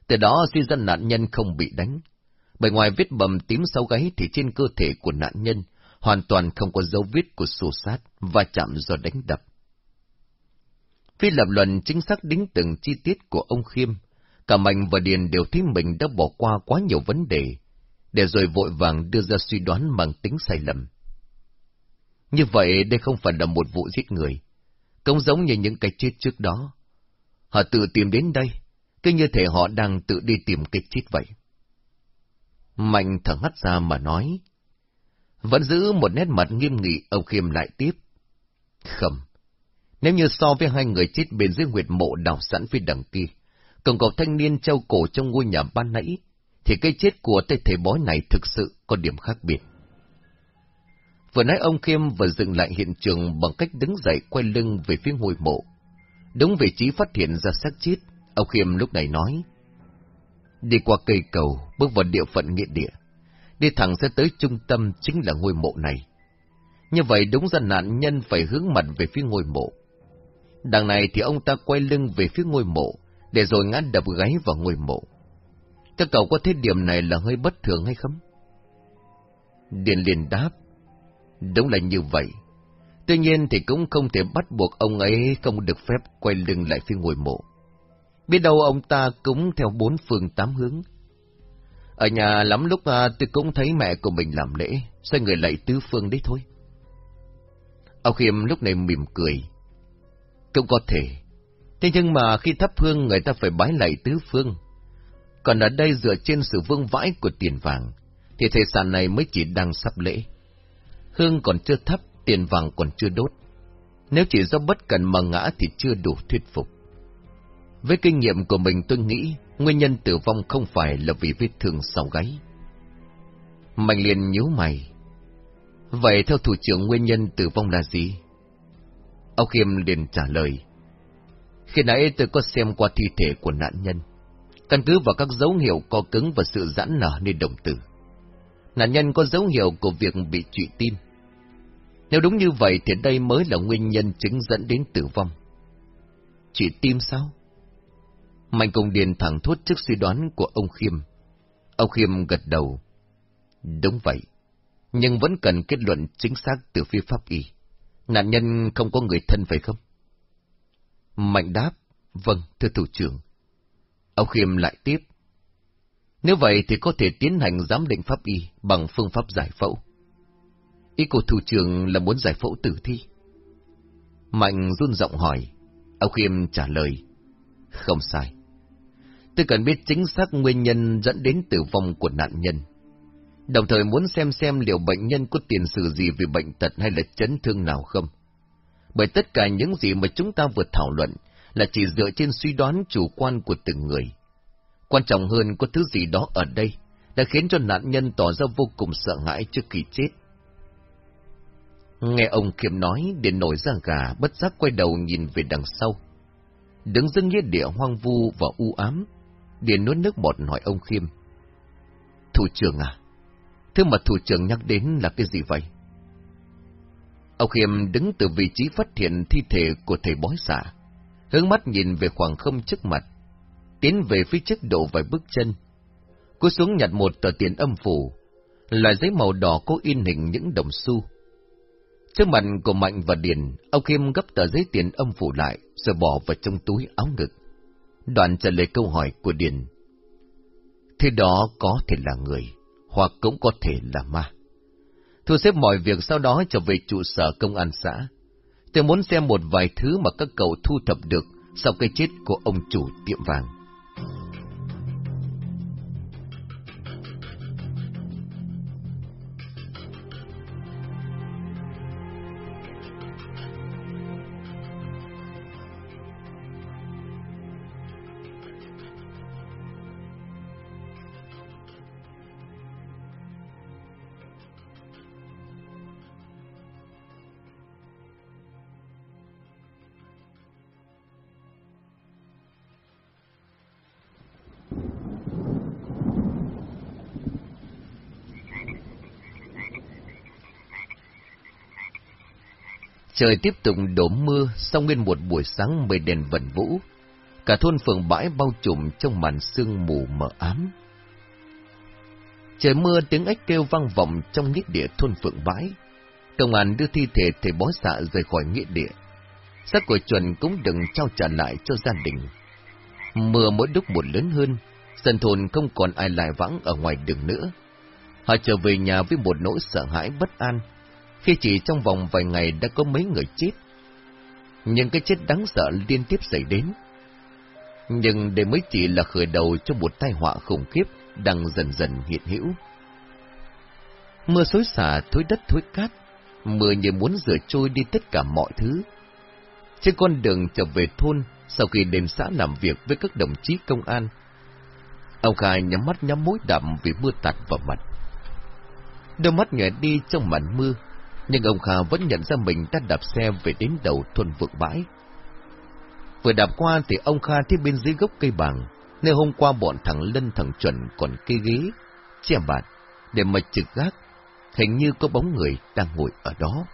Từ đó suy ra nạn nhân không bị đánh. Bởi ngoài vết bầm tím sau gáy thì trên cơ thể của nạn nhân hoàn toàn không có dấu vết của xô sát và chạm do đánh đập. Phi lập luận chính xác đính từng chi tiết của ông Khiêm, cả Mạnh và Điền đều thấy mình đã bỏ qua quá nhiều vấn đề, để rồi vội vàng đưa ra suy đoán mang tính sai lầm. Như vậy đây không phải là một vụ giết người, cũng giống như những cái chết trước đó. Họ tự tìm đến đây, cứ như thể họ đang tự đi tìm cái chết vậy. Mạnh thở hắt ra mà nói. Vẫn giữ một nét mặt nghiêm nghị, ông Khiêm lại tiếp. Không, nếu như so với hai người chết bên dưới huyệt mộ đào sẵn phía đằng kia, còn cậu thanh niên treo cổ trong ngôi nhà ban nãy, thì cái chết của tay thầy bói này thực sự có điểm khác biệt. Vừa nãy ông Khiêm vừa dừng lại hiện trường bằng cách đứng dậy quay lưng về phía ngôi mộ. Đúng vị trí phát hiện ra xác chết, ông Khiêm lúc này nói. Đi qua cây cầu, bước vào địa phận nghĩa địa. Đi thẳng sẽ tới trung tâm chính là ngôi mộ này. Như vậy đúng ra nạn nhân phải hướng mặt về phía ngôi mộ. Đằng này thì ông ta quay lưng về phía ngôi mộ, để rồi ngã đập gáy vào ngôi mộ. Các cậu có thấy điểm này là hơi bất thường hay không? Điền liền đáp. Đúng là như vậy. Tuy nhiên thì cũng không thể bắt buộc ông ấy không được phép quay lưng lại phía ngôi mộ. Biết đâu ông ta cũng theo bốn phương tám hướng. Ở nhà lắm lúc à, tôi cũng thấy mẹ của mình làm lễ, xoay người lại tứ phương đấy thôi. Ông Khiêm lúc này mỉm cười. Cũng có thể. Thế nhưng mà khi thắp hương người ta phải bái lạy tứ phương. Còn ở đây dựa trên sự vương vãi của tiền vàng, thì thầy sản này mới chỉ đang sắp lễ. Hương còn chưa thấp tiền vàng còn chưa đốt. Nếu chỉ do bất cần mà ngã thì chưa đủ thuyết phục. Với kinh nghiệm của mình tôi nghĩ, nguyên nhân tử vong không phải là vì vết thương sau gáy. Mạnh liền nhíu mày. Vậy theo thủ trưởng nguyên nhân tử vong là gì? Ông Khiêm liền trả lời. Khi nãy tôi có xem qua thi thể của nạn nhân. Căn cứ vào các dấu hiệu co cứng và sự giãn nở nên đồng tử. Nạn nhân có dấu hiệu của việc bị trụy tim. Nếu đúng như vậy thì đây mới là nguyên nhân chính dẫn đến tử vong. Chỉ tim sao? Mạnh Công Điền thẳng thốt trước suy đoán của ông Khiêm. Ông Khiêm gật đầu. Đúng vậy, nhưng vẫn cần kết luận chính xác từ phía pháp y. Nạn nhân không có người thân phải không? Mạnh đáp, vâng, thưa thủ trưởng. Ông Khiêm lại tiếp. Nếu vậy thì có thể tiến hành giám định pháp y bằng phương pháp giải phẫu. Ý của thủ trưởng là muốn giải phẫu tử thi. Mạnh run giọng hỏi. Ông Khiêm trả lời. Không sai. Tôi cần biết chính xác nguyên nhân dẫn đến tử vong của nạn nhân. Đồng thời muốn xem xem liệu bệnh nhân có tiền sử gì về bệnh tật hay là chấn thương nào không. Bởi tất cả những gì mà chúng ta vừa thảo luận là chỉ dựa trên suy đoán chủ quan của từng người. Quan trọng hơn có thứ gì đó ở đây đã khiến cho nạn nhân tỏ ra vô cùng sợ hãi trước khi chết. Nghe ông Kiệm nói, điện nổi ra gà, bất giác quay đầu nhìn về đằng sau. Đứng dưng nghĩa địa hoang vu và u ám, điện nuốt nước bọt hỏi ông Khiêm. Thủ trưởng à? Thứ mà thủ trưởng nhắc đến là cái gì vậy? Ông Khiêm đứng từ vị trí phát hiện thi thể của thầy bói xạ, hướng mắt nhìn về khoảng không trước mặt, tiến về phía trước độ vài bước chân. Cô xuống nhặt một tờ tiền âm phủ, loại giấy màu đỏ có in hình những đồng xu. Trước mặt của Mạnh và Điền, ông Khiêm gấp tờ giấy tiền âm phủ lại, rồi bỏ vào trong túi áo ngực. Đoạn trả lời câu hỏi của Điền. Thế đó có thể là người, hoặc cũng có thể là ma. Thu xếp mọi việc sau đó trở về trụ sở công an xã. Tôi muốn xem một vài thứ mà các cậu thu thập được sau cái chết của ông chủ tiệm vàng. Trời tiếp tục đổ mưa sau nguyên một buổi sáng mây đèn vần vũ. Cả thôn phường bãi bao trùm trong màn sương mù mờ ám. Trời mưa tiếng ếch kêu vang vọng trong nghĩa địa thôn phượng bãi. Công an đưa thi thể thầy bó xạ rời khỏi nghĩa địa. Xác của chuẩn cũng đừng trao trả lại cho gia đình. Mưa mỗi lúc một lớn hơn, dân thôn không còn ai lại vắng ở ngoài đường nữa. Họ trở về nhà với một nỗi sợ hãi bất an khi chỉ trong vòng vài ngày đã có mấy người chết. những cái chết đáng sợ liên tiếp xảy đến. Nhưng đây mới chỉ là khởi đầu cho một tai họa khủng khiếp đang dần dần hiện hữu. Mưa xối xả thối đất thối cát, mưa như muốn rửa trôi đi tất cả mọi thứ. Trên con đường trở về thôn, sau khi đến xã làm việc với các đồng chí công an, ông Khai nhắm mắt nhắm mối đậm vì mưa tạt vào mặt. Đôi mắt nhẹ đi trong màn mưa, nhưng ông Kha vẫn nhận ra mình đã đạp xe về đến đầu thôn vượng bãi. Vừa đạp qua thì ông Kha thấy bên dưới gốc cây bàng, nơi hôm qua bọn thằng Lân thằng Chuẩn còn cây ghế, che bạt, để mà trực gác, hình như có bóng người đang ngồi ở đó.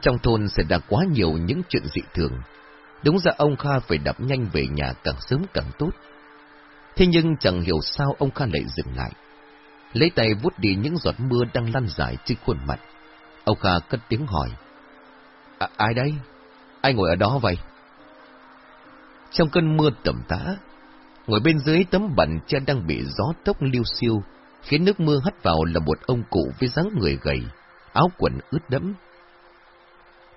Trong thôn xảy ra quá nhiều những chuyện dị thường, đúng ra ông Kha phải đạp nhanh về nhà càng sớm càng tốt. Thế nhưng chẳng hiểu sao ông Kha lại dừng lại lấy tay vút đi những giọt mưa đang lăn dài trên khuôn mặt. Ông Kha cất tiếng hỏi. À, ai đây? Ai ngồi ở đó vậy? Trong cơn mưa tầm tã, ngồi bên dưới tấm bẩn cha đang bị gió tốc liêu siêu, khiến nước mưa hắt vào là một ông cụ với dáng người gầy, áo quần ướt đẫm.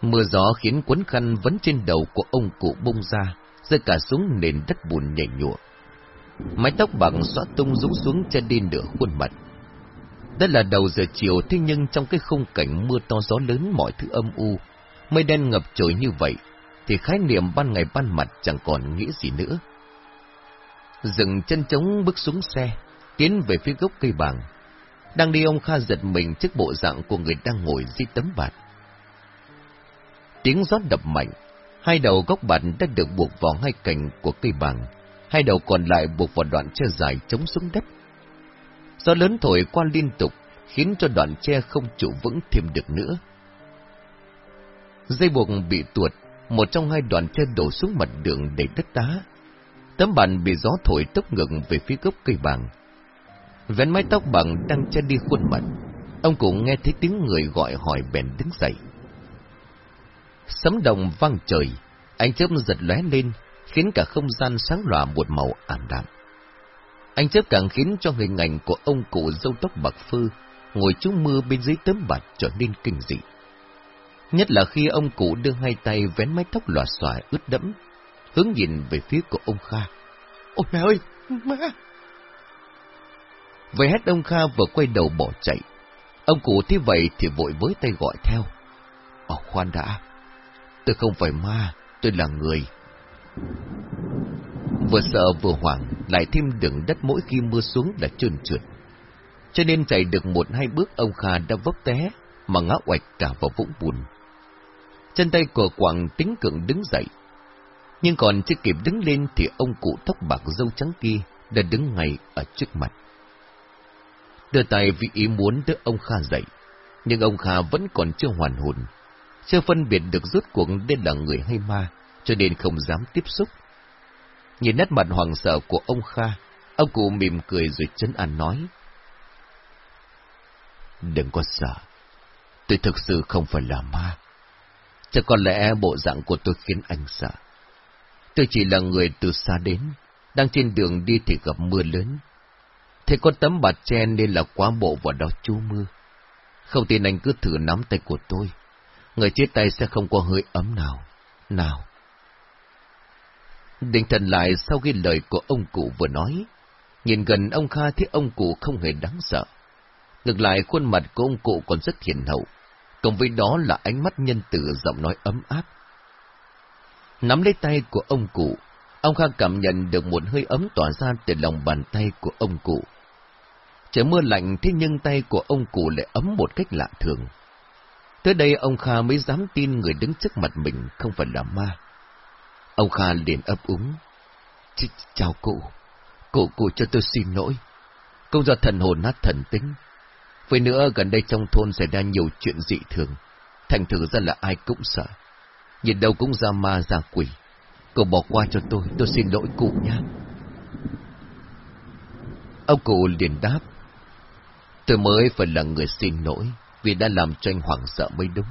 Mưa gió khiến quấn khăn vấn trên đầu của ông cụ bung ra, rơi cả xuống nền đất bùn nhảy nhụa. Mái tóc bằng xóa tung rũ xuống trên đi nửa khuôn mặt. Đó là đầu giờ chiều thế nhưng trong cái khung cảnh mưa to gió lớn mọi thứ âm u, mây đen ngập trời như vậy, thì khái niệm ban ngày ban mặt chẳng còn nghĩa gì nữa. Dừng chân trống bước xuống xe, tiến về phía gốc cây bàng. Đang đi ông Kha giật mình trước bộ dạng của người đang ngồi dưới tấm bạt. Tiếng gió đập mạnh, hai đầu gốc bạt đã được buộc vào hai cành của cây bàng, hai đầu còn lại buộc vào đoạn tre dài chống xuống đất. Gió lớn thổi qua liên tục, khiến cho đoạn tre không trụ vững thêm được nữa. Dây buộc bị tuột, một trong hai đoạn tre đổ xuống mặt đường đầy đất đá. Tấm bàn bị gió thổi tốc ngực về phía gốc cây bằng. Vén mái tóc bằng đang che đi khuôn mặt, ông cũng nghe thấy tiếng người gọi hỏi bèn đứng dậy. Sấm đồng vang trời, ánh chớp giật lóe lên, khiến cả không gian sáng lòa một màu ảm đạm. Anh chớp càng khiến cho hình ảnh của ông cụ dâu tóc bạc phơ, ngồi trú mưa bên dưới tấm bạt trở nên kinh dị. Nhất là khi ông cụ đưa hai tay vén mái tóc lòa xòa ướt đẫm, hướng nhìn về phía của ông Kha. Ôi mẹ ơi, má! Vậy hết ông Kha vừa quay đầu bỏ chạy. Ông cụ thấy vậy thì vội với tay gọi theo. Ồ khoan đã, tôi không phải ma, tôi là người. Vừa sợ vừa hoảng, lại thêm đường đất mỗi khi mưa xuống là trơn trượt. Cho nên chạy được một hai bước ông Kha đã vấp té, mà ngã oạch cả vào vũng bùn. Chân tay của Quảng tính cường đứng dậy. Nhưng còn chưa kịp đứng lên thì ông cụ tóc bạc dâu trắng kia đã đứng ngay ở trước mặt. Đưa tay vì ý muốn đỡ ông Kha dậy, nhưng ông Kha vẫn còn chưa hoàn hồn, chưa phân biệt được rốt cuộc đây là người hay ma, cho nên không dám tiếp xúc. Nhìn nét mặt hoàng sợ của ông Kha, ông cụ mỉm cười rồi chấn an nói. Đừng có sợ, tôi thực sự không phải là ma. Chắc có lẽ bộ dạng của tôi khiến anh sợ. Tôi chỉ là người từ xa đến, đang trên đường đi thì gặp mưa lớn. Thế có tấm bạt che nên là quá bộ vào đó chú mưa. Không tin anh cứ thử nắm tay của tôi. Người chết tay sẽ không có hơi ấm nào. Nào. Định thần lại sau khi lời của ông cụ vừa nói. Nhìn gần ông Kha thấy ông cụ không hề đáng sợ. Ngược lại khuôn mặt của ông cụ còn rất hiền hậu. Cộng với đó là ánh mắt nhân tử giọng nói ấm áp. Nắm lấy tay của ông cụ, ông Kha cảm nhận được một hơi ấm tỏa ra từ lòng bàn tay của ông cụ. Trời mưa lạnh thế nhưng tay của ông cụ lại ấm một cách lạ thường. Tới đây ông Kha mới dám tin người đứng trước mặt mình không phải là ma. Ông Kha liền ấp úng. Ch chào cụ, cụ cụ cho tôi xin lỗi. Công do thần hồn nát thần tính. Với nữa gần đây trong thôn xảy ra nhiều chuyện dị thường. Thành thử ra là ai cũng sợ. Nhìn đâu cũng ra ma ra quỷ. Cậu bỏ qua cho tôi, tôi xin lỗi cụ nha. Ông cụ liền đáp. Tôi mới phải là người xin lỗi, vì đã làm cho anh hoảng sợ mới đúng.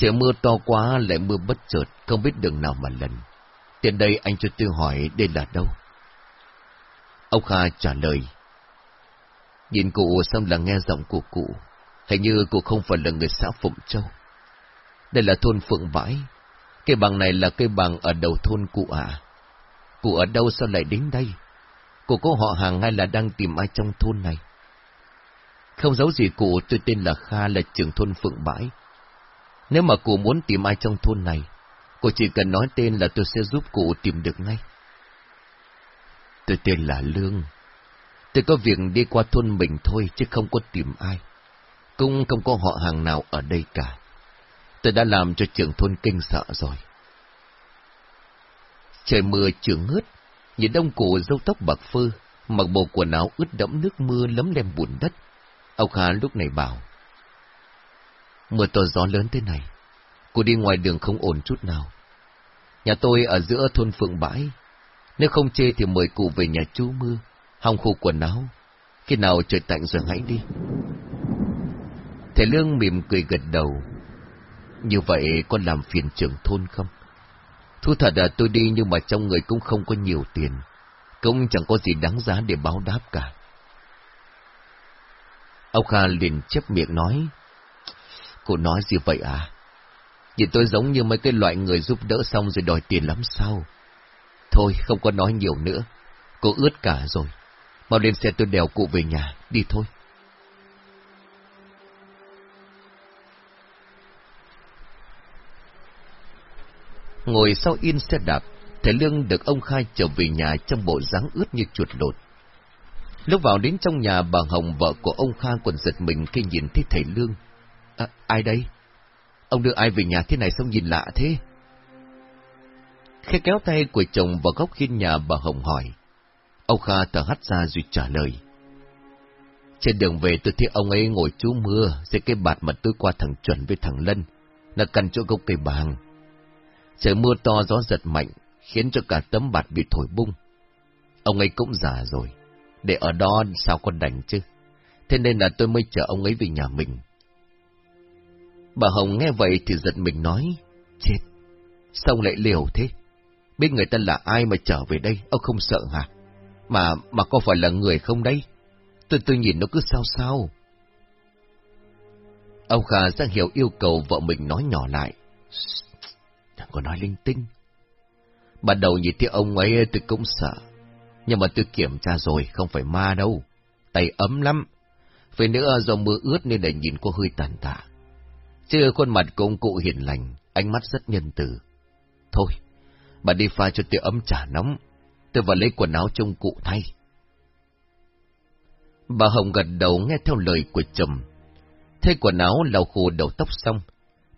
Trời mưa to quá lại mưa bất chợt, không biết đường nào mà lần. Tiền đây anh cho tôi hỏi đây là đâu? Ông Kha trả lời. Nhìn cụ xong là nghe giọng của cụ. Hình như cụ không phải là người xã Phụng Châu. Đây là thôn Phượng Vãi. Cây bằng này là cây bằng ở đầu thôn cụ à. Cụ ở đâu sao lại đến đây? Cụ có họ hàng hay là đang tìm ai trong thôn này? Không giấu gì cụ, tôi tên là Kha là trưởng thôn Phượng Bãi. Nếu mà cụ muốn tìm ai trong thôn này, cụ chỉ cần nói tên là tôi sẽ giúp cụ tìm được ngay. Tôi tên là Lương. Tôi có việc đi qua thôn mình thôi chứ không có tìm ai. Cũng không có họ hàng nào ở đây cả. Tôi đã làm cho trưởng thôn kinh sợ rồi. Trời mưa trường ngớt, nhìn đông cụ dâu tóc bạc phơ, mặc bộ quần áo ướt đẫm nước mưa lấm lem bùn đất. Ông Kha lúc này bảo, Mưa to gió lớn thế này, cô đi ngoài đường không ổn chút nào. Nhà tôi ở giữa thôn Phượng Bãi, nếu không chê thì mời cụ về nhà chú mưa, hong khô quần áo, khi nào trời tạnh rồi hãy đi. Thầy Lương mỉm cười gật đầu, như vậy con làm phiền trưởng thôn không? Thu thật là tôi đi nhưng mà trong người cũng không có nhiều tiền. Cũng chẳng có gì đáng giá để báo đáp cả. Ông Kha liền chấp miệng nói. Cô nói gì vậy à? Nhìn tôi giống như mấy cái loại người giúp đỡ xong rồi đòi tiền lắm sao? Thôi, không có nói nhiều nữa. Cô ướt cả rồi. Mau lên xe tôi đèo cụ về nhà, đi thôi. Ngồi sau yên xe đạp, thầy Lương được ông Khai trở về nhà trong bộ dáng ướt như chuột lột. Lúc vào đến trong nhà bà Hồng vợ của ông Kha còn giật mình khi nhìn thấy thầy Lương. À, ai đây? Ông đưa ai về nhà thế này xong nhìn lạ thế? Khi kéo tay của chồng vào góc khiên nhà bà Hồng hỏi. Ông Kha thở hắt ra rồi trả lời. Trên đường về tôi thấy ông ấy ngồi chú mưa dưới cái bạt mà tôi qua thằng Chuẩn với thằng Lân, là căn chỗ gốc cây bàng. Trời mưa to gió giật mạnh, khiến cho cả tấm bạt bị thổi bung. Ông ấy cũng già rồi, để ở đó sao còn đành chứ. Thế nên là tôi mới chở ông ấy về nhà mình. Bà Hồng nghe vậy thì giật mình nói, chết, sao lại liều thế? Biết người ta là ai mà trở về đây, ông không sợ hả? Mà, mà có phải là người không đây? Tôi tôi nhìn nó cứ sao sao. Ông Kha ra hiểu yêu cầu vợ mình nói nhỏ lại. Đừng có nói linh tinh. Ban đầu nhìn thấy ông ấy tôi cũng sợ. Nhưng mà tôi kiểm tra rồi, không phải ma đâu. Tay ấm lắm. Phải nữa do mưa ướt nên để nhìn có hơi tàn tạ. Chứ khuôn mặt của ông cụ hiền lành, ánh mắt rất nhân từ. Thôi, bà đi pha cho tôi ấm trà nóng. Tôi vào lấy quần áo trông cụ thay. Bà Hồng gật đầu nghe theo lời của chồng. Thay quần áo lau khô đầu tóc xong,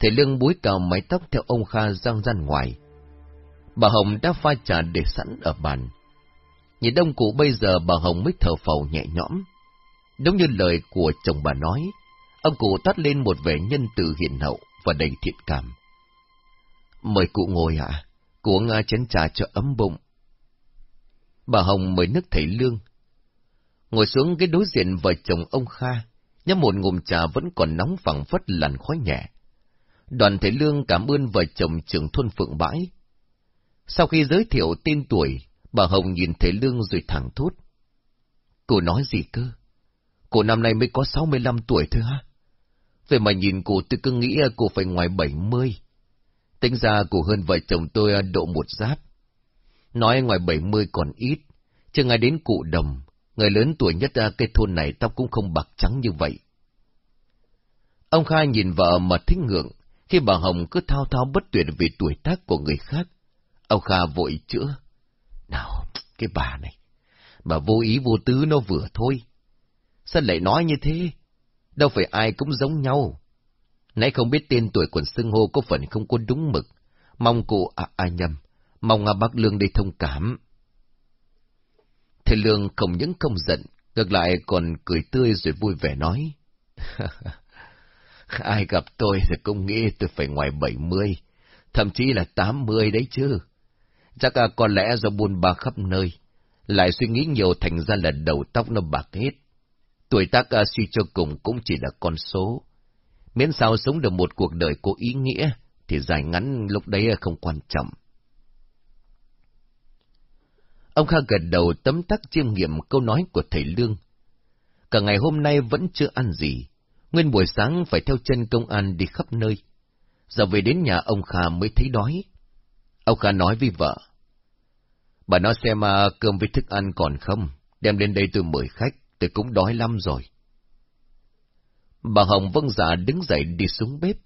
thầy Lương búi cao mái tóc theo ông Kha răng ra ngoài. Bà Hồng đã pha trà để sẵn ở bàn. Nhìn đông cụ bây giờ bà Hồng mới thở phào nhẹ nhõm. Đúng như lời của chồng bà nói, ông cụ tắt lên một vẻ nhân từ hiền hậu và đầy thiện cảm. Mời cụ ngồi ạ, à? cụ uống à, chén trà cho ấm bụng. Bà Hồng mời nước thầy Lương. Ngồi xuống cái đối diện vợ chồng ông Kha, nhấp một ngụm trà vẫn còn nóng phẳng phất làn khói nhẹ. Đoàn thầy Lương cảm ơn vợ chồng trưởng thôn Phượng Bãi. Sau khi giới thiệu tên tuổi, bà Hồng nhìn thầy Lương rồi thẳng thốt. Cô nói gì cơ? Cô năm nay mới có 65 tuổi thôi ha? Vậy mà nhìn cô tôi cứ nghĩ cô phải ngoài 70. Tính ra cô hơn vợ chồng tôi à, độ một giáp. Nói ngoài 70 còn ít, chứ ngay đến cụ đồng, người lớn tuổi nhất à, cái thôn này tóc cũng không bạc trắng như vậy. Ông Khai nhìn vợ mà thích ngượng, khi bà Hồng cứ thao thao bất tuyệt về tuổi tác của người khác. Ông Kha vội chữa. Nào, cái bà này, bà vô ý vô tứ nó vừa thôi. Sao lại nói như thế? Đâu phải ai cũng giống nhau. Nãy không biết tên tuổi quần xưng hô có phần không có đúng mực. Mong cụ à, ai nhầm, mong à, bác Lương đi thông cảm. Thầy Lương không những không giận, ngược lại còn cười tươi rồi vui vẻ nói. Ai gặp tôi thì cũng nghĩ tôi phải ngoài bảy mươi, thậm chí là tám mươi đấy chứ. Chắc à, có lẽ do buôn ba khắp nơi, lại suy nghĩ nhiều thành ra là đầu tóc nó bạc hết. Tuổi tác à, suy cho cùng cũng chỉ là con số. Miễn sao sống được một cuộc đời có ý nghĩa, thì dài ngắn lúc đấy à, không quan trọng. Ông Kha gật đầu tấm tắc chiêm nghiệm câu nói của thầy Lương. Cả ngày hôm nay vẫn chưa ăn gì, nguyên buổi sáng phải theo chân công an đi khắp nơi. Giờ về đến nhà ông Kha mới thấy đói. Ông Kha nói với vợ. Bà nói xem mà cơm với thức ăn còn không, đem lên đây tôi mời khách, tôi cũng đói lắm rồi. Bà Hồng vâng dạ đứng dậy đi xuống bếp.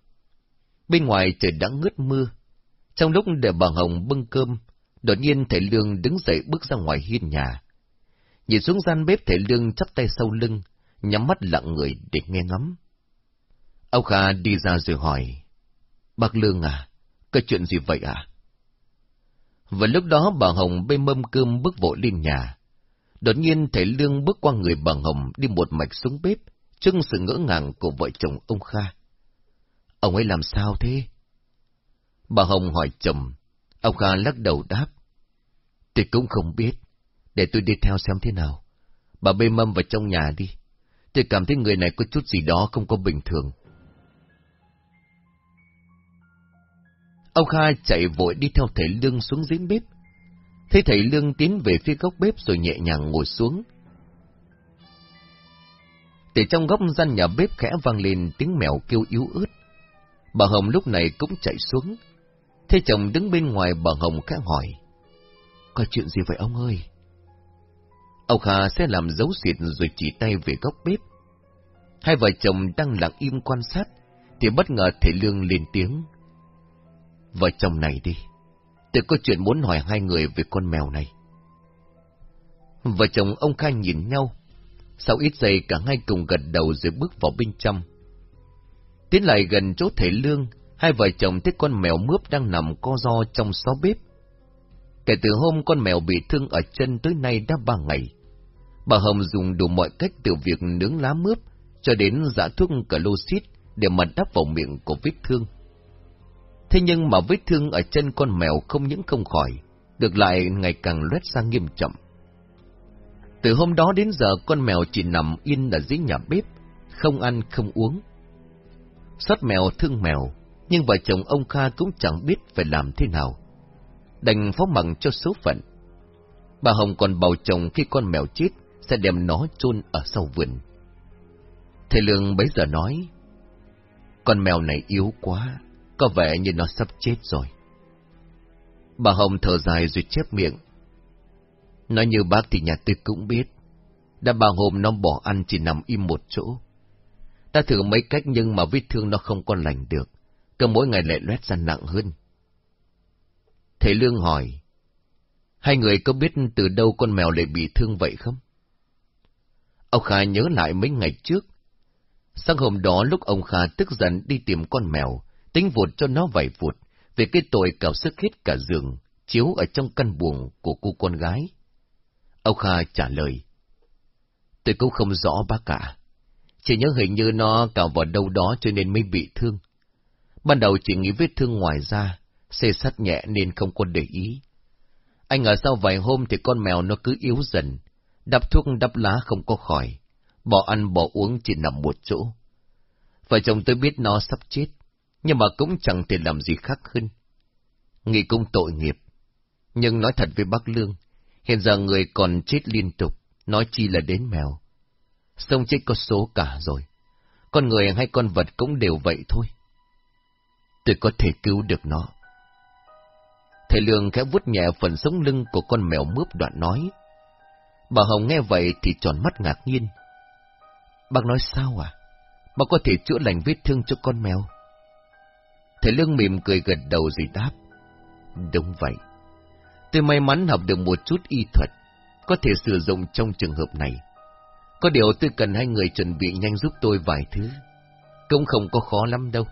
Bên ngoài trời đã ngớt mưa. Trong lúc để bà Hồng bưng cơm, đột nhiên thầy Lương đứng dậy bước ra ngoài hiên nhà. Nhìn xuống gian bếp thầy Lương chắp tay sau lưng, nhắm mắt lặng người để nghe ngắm. Âu Kha đi ra rồi hỏi, Bác Lương à, có chuyện gì vậy à? Và lúc đó bà Hồng bê mâm cơm bước vội lên nhà. Đột nhiên thầy Lương bước qua người bà Hồng đi một mạch xuống bếp, trưng sự ngỡ ngàng của vợ chồng ông Kha. Ông ấy làm sao thế? Bà Hồng hỏi chồng, ông Kha lắc đầu đáp. Tôi cũng không biết, để tôi đi theo xem thế nào. Bà bê mâm vào trong nhà đi. Tôi cảm thấy người này có chút gì đó không có bình thường. Ông Kha chạy vội đi theo thầy Lương xuống dưới bếp. Thấy thầy Lương tiến về phía góc bếp rồi nhẹ nhàng ngồi xuống. Từ trong góc gian nhà bếp khẽ vang lên tiếng mèo kêu yếu ớt. Bà Hồng lúc này cũng chạy xuống. thế chồng đứng bên ngoài bà Hồng khẽ hỏi. Có chuyện gì vậy ông ơi? Ông Kha sẽ làm dấu xịt rồi chỉ tay về góc bếp. Hai vợ chồng đang lặng im quan sát, thì bất ngờ thầy Lương lên tiếng. Vợ chồng này đi, tôi có chuyện muốn hỏi hai người về con mèo này. Vợ chồng ông Khai nhìn nhau, sau ít giây cả hai cùng gật đầu rồi bước vào bên trong. Tiến lại gần chỗ thể Lương, hai vợ chồng thấy con mèo mướp đang nằm co ro trong xó bếp. Kể từ hôm con mèo bị thương ở chân tới nay đã ba ngày. Bà Hồng dùng đủ mọi cách từ việc nướng lá mướp cho đến giả thuốc cloxit để mà đắp vào miệng của vết thương. Thế nhưng mà vết thương ở chân con mèo không những không khỏi, được lại ngày càng loét ra nghiêm trọng. Từ hôm đó đến giờ con mèo chỉ nằm yên ở dưới nhà bếp, không ăn không uống. Xót mèo thương mèo, nhưng vợ chồng ông Kha cũng chẳng biết phải làm thế nào. Đành phó mặn cho số phận. Bà Hồng còn bầu chồng khi con mèo chết sẽ đem nó chôn ở sau vườn. Thầy Lương bấy giờ nói, Con mèo này yếu quá, có vẻ như nó sắp chết rồi. Bà Hồng thở dài rồi chép miệng. Nói như bác thì nhà tôi cũng biết. Đã bao hôm nó bỏ ăn chỉ nằm im một chỗ. Ta thử mấy cách nhưng mà vết thương nó không còn lành được. Cứ mỗi ngày lại loét ra nặng hơn. Thầy Lương hỏi. Hai người có biết từ đâu con mèo lại bị thương vậy không? Ông Kha nhớ lại mấy ngày trước. Sáng hôm đó lúc ông Kha tức giận đi tìm con mèo, tính vụt cho nó vài vụt, về cái tội cào sức hết cả giường, chiếu ở trong căn buồng của cô con gái. Ông Kha trả lời. Tôi cũng không rõ bác cả. Chỉ nhớ hình như nó cào vào đâu đó cho nên mới bị thương. Ban đầu chỉ nghĩ vết thương ngoài da, xê sắt nhẹ nên không có để ý. Anh ở sau vài hôm thì con mèo nó cứ yếu dần, đắp thuốc đắp lá không có khỏi, bỏ ăn bỏ uống chỉ nằm một chỗ. Vợ chồng tôi biết nó sắp chết, nhưng mà cũng chẳng thể làm gì khác hơn. Nghĩ cũng tội nghiệp. Nhưng nói thật với bác Lương, hiện giờ người còn chết liên tục, nói chi là đến mèo. Sông chết có số cả rồi. Con người hay con vật cũng đều vậy thôi. Tôi có thể cứu được nó. Thầy Lương khẽ vút nhẹ phần sống lưng của con mèo mướp đoạn nói. Bà Hồng nghe vậy thì tròn mắt ngạc nhiên. Bác nói sao à? Bác có thể chữa lành vết thương cho con mèo? Thầy Lương mỉm cười gật đầu rồi đáp. Đúng vậy. Tôi may mắn học được một chút y thuật, có thể sử dụng trong trường hợp này. Có điều tôi cần hai người chuẩn bị nhanh giúp tôi vài thứ. Cũng không có khó lắm đâu.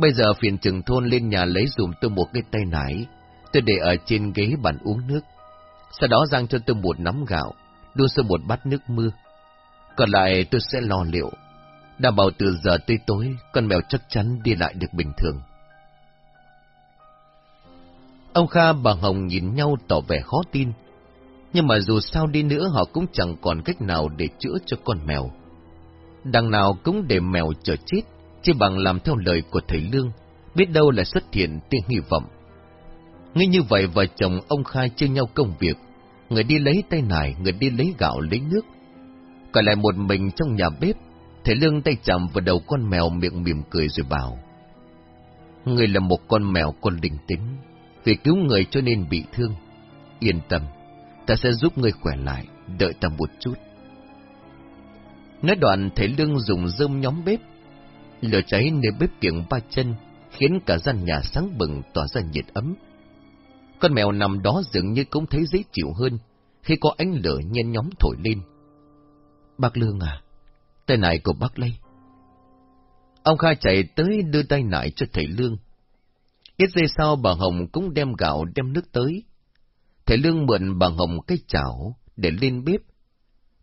Bây giờ phiền trưởng thôn lên nhà lấy dùm tôi một cái tay nải, tôi để ở trên ghế bàn uống nước. Sau đó rang cho tôi một nắm gạo, đưa sôi một bát nước mưa. Còn lại tôi sẽ lo liệu. Đảm bảo từ giờ tới tối, con mèo chắc chắn đi lại được bình thường. Ông Kha bà Hồng nhìn nhau tỏ vẻ khó tin. Nhưng mà dù sao đi nữa họ cũng chẳng còn cách nào để chữa cho con mèo. Đằng nào cũng để mèo chờ chết, chỉ bằng làm theo lời của thầy Lương, biết đâu là xuất hiện tiên hy vọng. Ngay như vậy vợ chồng ông Khai chia nhau công việc, người đi lấy tay nải, người đi lấy gạo lấy nước. Còn lại một mình trong nhà bếp, thầy Lương tay chạm vào đầu con mèo miệng mỉm cười rồi bảo. Người là một con mèo con đình tính, vì cứu người cho nên bị thương. Yên tâm, ta sẽ giúp người khỏe lại, đợi ta một chút. Nói đoạn thầy Lương dùng rơm nhóm bếp, lửa cháy nơi bếp kiểng ba chân, khiến cả gian nhà sáng bừng tỏa ra nhiệt ấm. Con mèo nằm đó dường như cũng thấy dễ chịu hơn, khi có ánh lửa nhen nhóm thổi lên. Bác Lương à, tay nải của bác lấy. Ông Kha chạy tới đưa tay nải cho thầy Lương. Ít giây sau bà Hồng cũng đem gạo đem nước tới. Thầy Lương mượn bà Hồng cái chảo để lên bếp.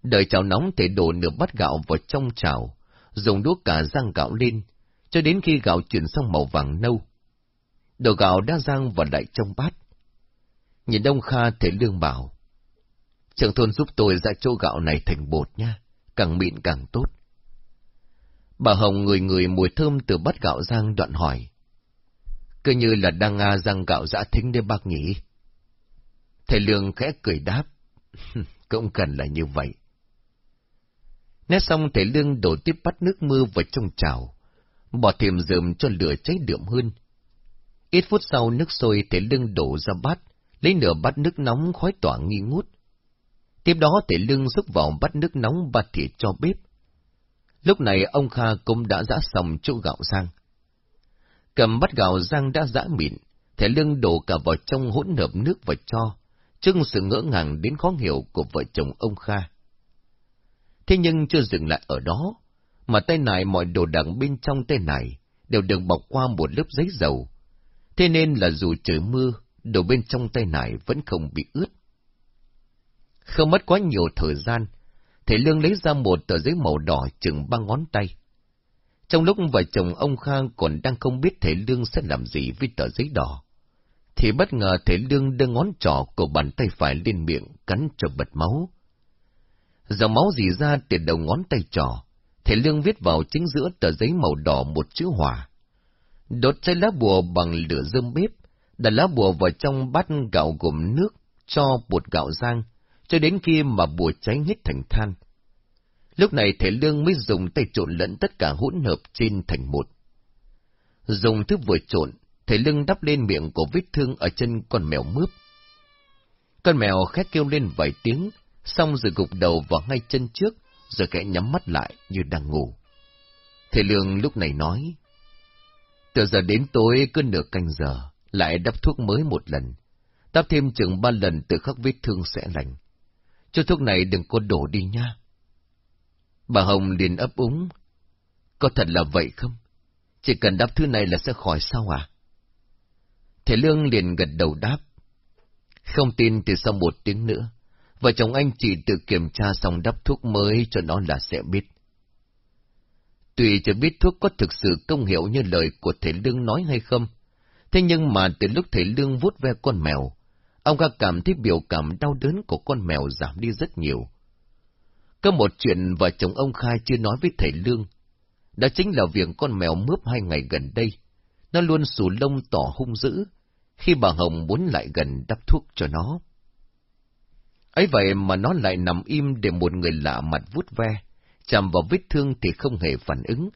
Đợi chảo nóng thầy đổ nửa bát gạo vào trong chảo, dùng đũa cả rang gạo lên, cho đến khi gạo chuyển sang màu vàng nâu. Đồ gạo đã rang vào lại trong bát. Nhìn ông Kha thầy Lương bảo, Trưởng thôn giúp tôi ra chỗ gạo này thành bột nha, càng mịn càng tốt. Bà Hồng người người mùi thơm từ bát gạo rang đoạn hỏi, cứ như là đang nga rang gạo dã thính để bác nhỉ. Thầy Lương khẽ cười đáp, cũng cần là như vậy. Nét xong thầy Lương đổ tiếp bắt nước mưa vào trong chảo, bỏ thêm dườm cho lửa cháy đượm hơn. Ít phút sau nước sôi thầy Lương đổ ra bát, lấy nửa bát nước nóng khói tỏa nghi ngút. Tiếp đó thể Lương rút vào bắt nước nóng và thịt cho bếp. Lúc này ông Kha cũng đã giã xong chỗ gạo rang. Cầm bắt gạo rang đã giã mịn, thể lương đổ cả vào trong hỗn hợp nước và cho, trưng sự ngỡ ngàng đến khó hiểu của vợ chồng ông Kha. Thế nhưng chưa dừng lại ở đó, mà tay này mọi đồ đạc bên trong tay này đều được bọc qua một lớp giấy dầu. Thế nên là dù trời mưa, đồ bên trong tay này vẫn không bị ướt. Không mất quá nhiều thời gian, thầy Lương lấy ra một tờ giấy màu đỏ chừng ba ngón tay. Trong lúc vợ chồng ông Khang còn đang không biết thể lương sẽ làm gì với tờ giấy đỏ, thì bất ngờ thể lương đưa ngón trỏ của bàn tay phải lên miệng cắn cho bật máu. Dòng máu dì ra từ đầu ngón tay trỏ, thể lương viết vào chính giữa tờ giấy màu đỏ một chữ hỏa. Đốt cháy lá bùa bằng lửa dơm bếp, đặt lá bùa vào trong bát gạo gồm nước, cho bột gạo rang, cho đến khi mà bùa cháy hết thành than. Lúc này thể lương mới dùng tay trộn lẫn tất cả hỗn hợp trên thành một. Dùng thứ vừa trộn, thầy lương đắp lên miệng của vết thương ở chân con mèo mướp. Con mèo khét kêu lên vài tiếng, xong rồi gục đầu vào ngay chân trước, rồi kẽ nhắm mắt lại như đang ngủ. Thầy lương lúc này nói, từ giờ đến tối cứ nửa canh giờ, lại đắp thuốc mới một lần. Đắp thêm chừng ba lần từ khắc vết thương sẽ lành. Cho thuốc này đừng có đổ đi nha. Bà Hồng liền ấp úng. Có thật là vậy không? Chỉ cần đắp thứ này là sẽ khỏi sao à? Thầy Lương liền gật đầu đáp. Không tin thì sau một tiếng nữa, vợ chồng anh chỉ tự kiểm tra xong đắp thuốc mới cho nó là sẽ biết. Tùy chưa biết thuốc có thực sự công hiệu như lời của thầy Lương nói hay không, thế nhưng mà từ lúc thầy Lương vuốt ve con mèo, ông ca cảm thấy biểu cảm đau đớn của con mèo giảm đi rất nhiều. Có một chuyện vợ chồng ông Khai chưa nói với thầy Lương, đó chính là việc con mèo mướp hai ngày gần đây. Nó luôn sù lông tỏ hung dữ, khi bà Hồng muốn lại gần đắp thuốc cho nó. ấy vậy mà nó lại nằm im để một người lạ mặt vút ve, chạm vào vết thương thì không hề phản ứng.